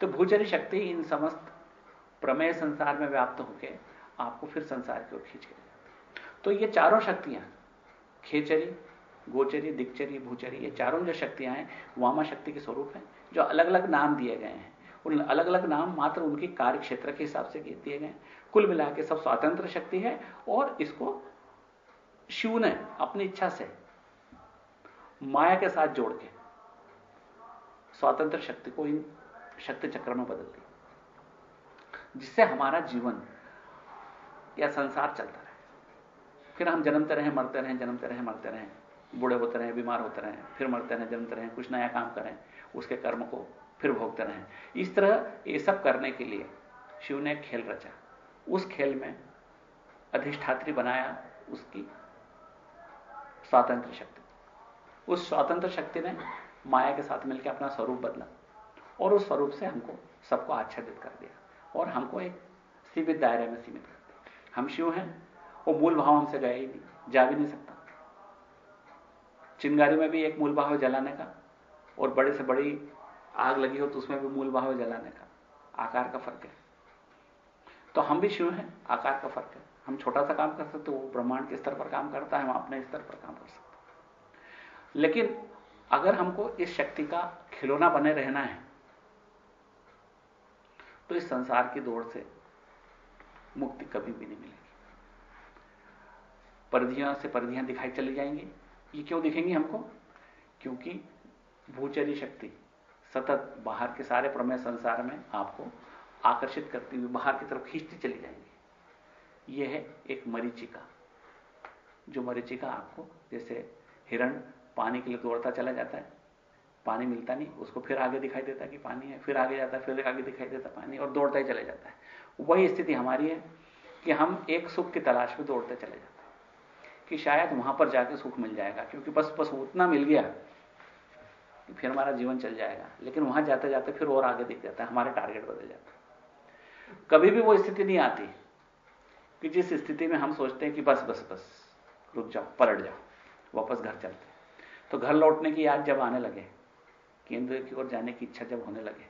तो भूचरी शक्ति इन समस्त प्रमेय संसार में व्याप्त होकर आपको फिर संसार की ओर खींच के तो ये चारों शक्तियाँ, खेचरी, गोचरी दिक्चरी भूचरी, ये चारों जो शक्तियाँ हैं, वामा शक्ति के स्वरूप हैं, जो अलग अलग नाम दिए गए हैं। उन अलग अलग नाम मात्र उनके कार्य क्षेत्र के हिसाब से दिए गए कुल मिला के सब स्वतंत्र शक्ति है और इसको शिव ने अपनी इच्छा से माया के साथ जोड़ के स्वतंत्र शक्ति को इन शक्ति चक्र में बदल दी जिससे हमारा जीवन या संसार चलता रहे। फिर हम जन्मते रहे, मरते रहे, जन्मते रहे, मरते रहे, बूढ़े होते रहे, बीमार होते रहे, फिर मरते रहे, जन्मते रहे, कुछ नया काम करें, उसके कर्म को फिर भोगते रहे। इस तरह ये सब करने के लिए शिव ने खेल रचा। उस खेल में अधिष्ठात्री बनाया, उसकी स्वातंत्र शक्ति। उस स्वातंत्र शक्ति ने माया के साथ मिलकर अपना स्वरूप बदला और उस स्वरूप से हमको सबको आच्छादित कर दिया और हमको एक सीमित दायरे में सीमित कर दिया। हम शिव हैं, वो मूल भाव हमसे गया ही नहीं, जा भी नहीं सकता। चिंगारी में भी एक मूल भाव जलाने का और बड़े से बड़ी आग लगी हो तो उसमें भी मूल भाव जलाने का। आकार का फ़र्क है। तो हम भी शिव हैं, आकार का फ़र्क है। हम छोटा सा काम कर सकते वो ब्रह्मांड के स्तर पर काम करता है, हम अपने स्तर पर काम कर सकते लेकिन अगर हमको इस शक्ति का खिलौना बने रहना है तो इस संसार की दौड़ से मुक्ति कभी भी नहीं मिलेगी। परिधियों से परिधियाँ दिखाई चली जाएँगी। ये क्यों दिखेंगी हमको? क्योंकि भूचरी शक्ति सतत बाहर के सारे प्रमेय संसार में आपको आकर्षित करती हुई बाहर की तरफ़ खींचती चली जाएँगी। यह है एक मरीचिका। जो मरीचिका आपको, जैसे हिरण पानी के लिए दौड़ता चला जाता है, पानी मिलता नहीं, उसको फिर आगे दिखाई देता कि पानी है, फिर आगे जाता है, फिर आगे दिखाई देता पानी और दौड़ता ही चला जाता है। वही स्थिति हमारी है कि हम एक सुख की तलाश में दौड़ते चले जाते हैं, कि शायद वहाँ पर जाके सुख मिल जाएगा, क्योंकि बस बस उतना मिल गया कि फिर हमारा जीवन चल जाएगा। लेकिन वहाँ जाते जाते फिर और आगे दिख जाता है, हमारे टारगेट बदल जाता कभी भी वो स्थिति नहीं आती। कि जिस स्थिति में हम सोचते हैं कि बस बस बस, रुक जाओ, पलट जाओ, वापस घर चलते तो घर लौटने की याद जब आने लगे, केंद्र की ओर जाने की इच्छा जब होने लगे,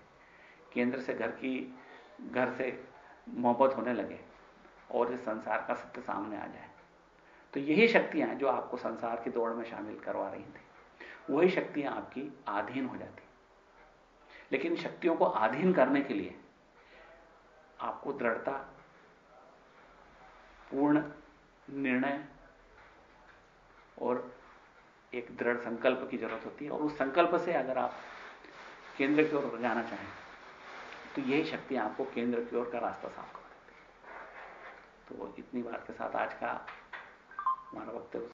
केंद्र से घर की, घर से मोहब्बत होने लगे, और इस संसार का सत्य सामने आ जाए तो यही शक्तियाँ हैं जो आपको संसार की दौड़ में शामिल करवा रही थी। वही शक्तियाँ आपकी आधीन हो जाती लेकिन शक्तियों को आधीन करने के लिए आपको दृढ़ता पूर्ण निर्णय और एक दृढ़ संकल्प की ज़रूरत होती है। और उस संकल्प से अगर आप केंद्र की ओर जाना चाहें तो यही शक्ति आपको केंद्र की ओर का रास्ता साफ़ कर देती है। तो इतनी बात के साथ आज का हमारा वक्तव्य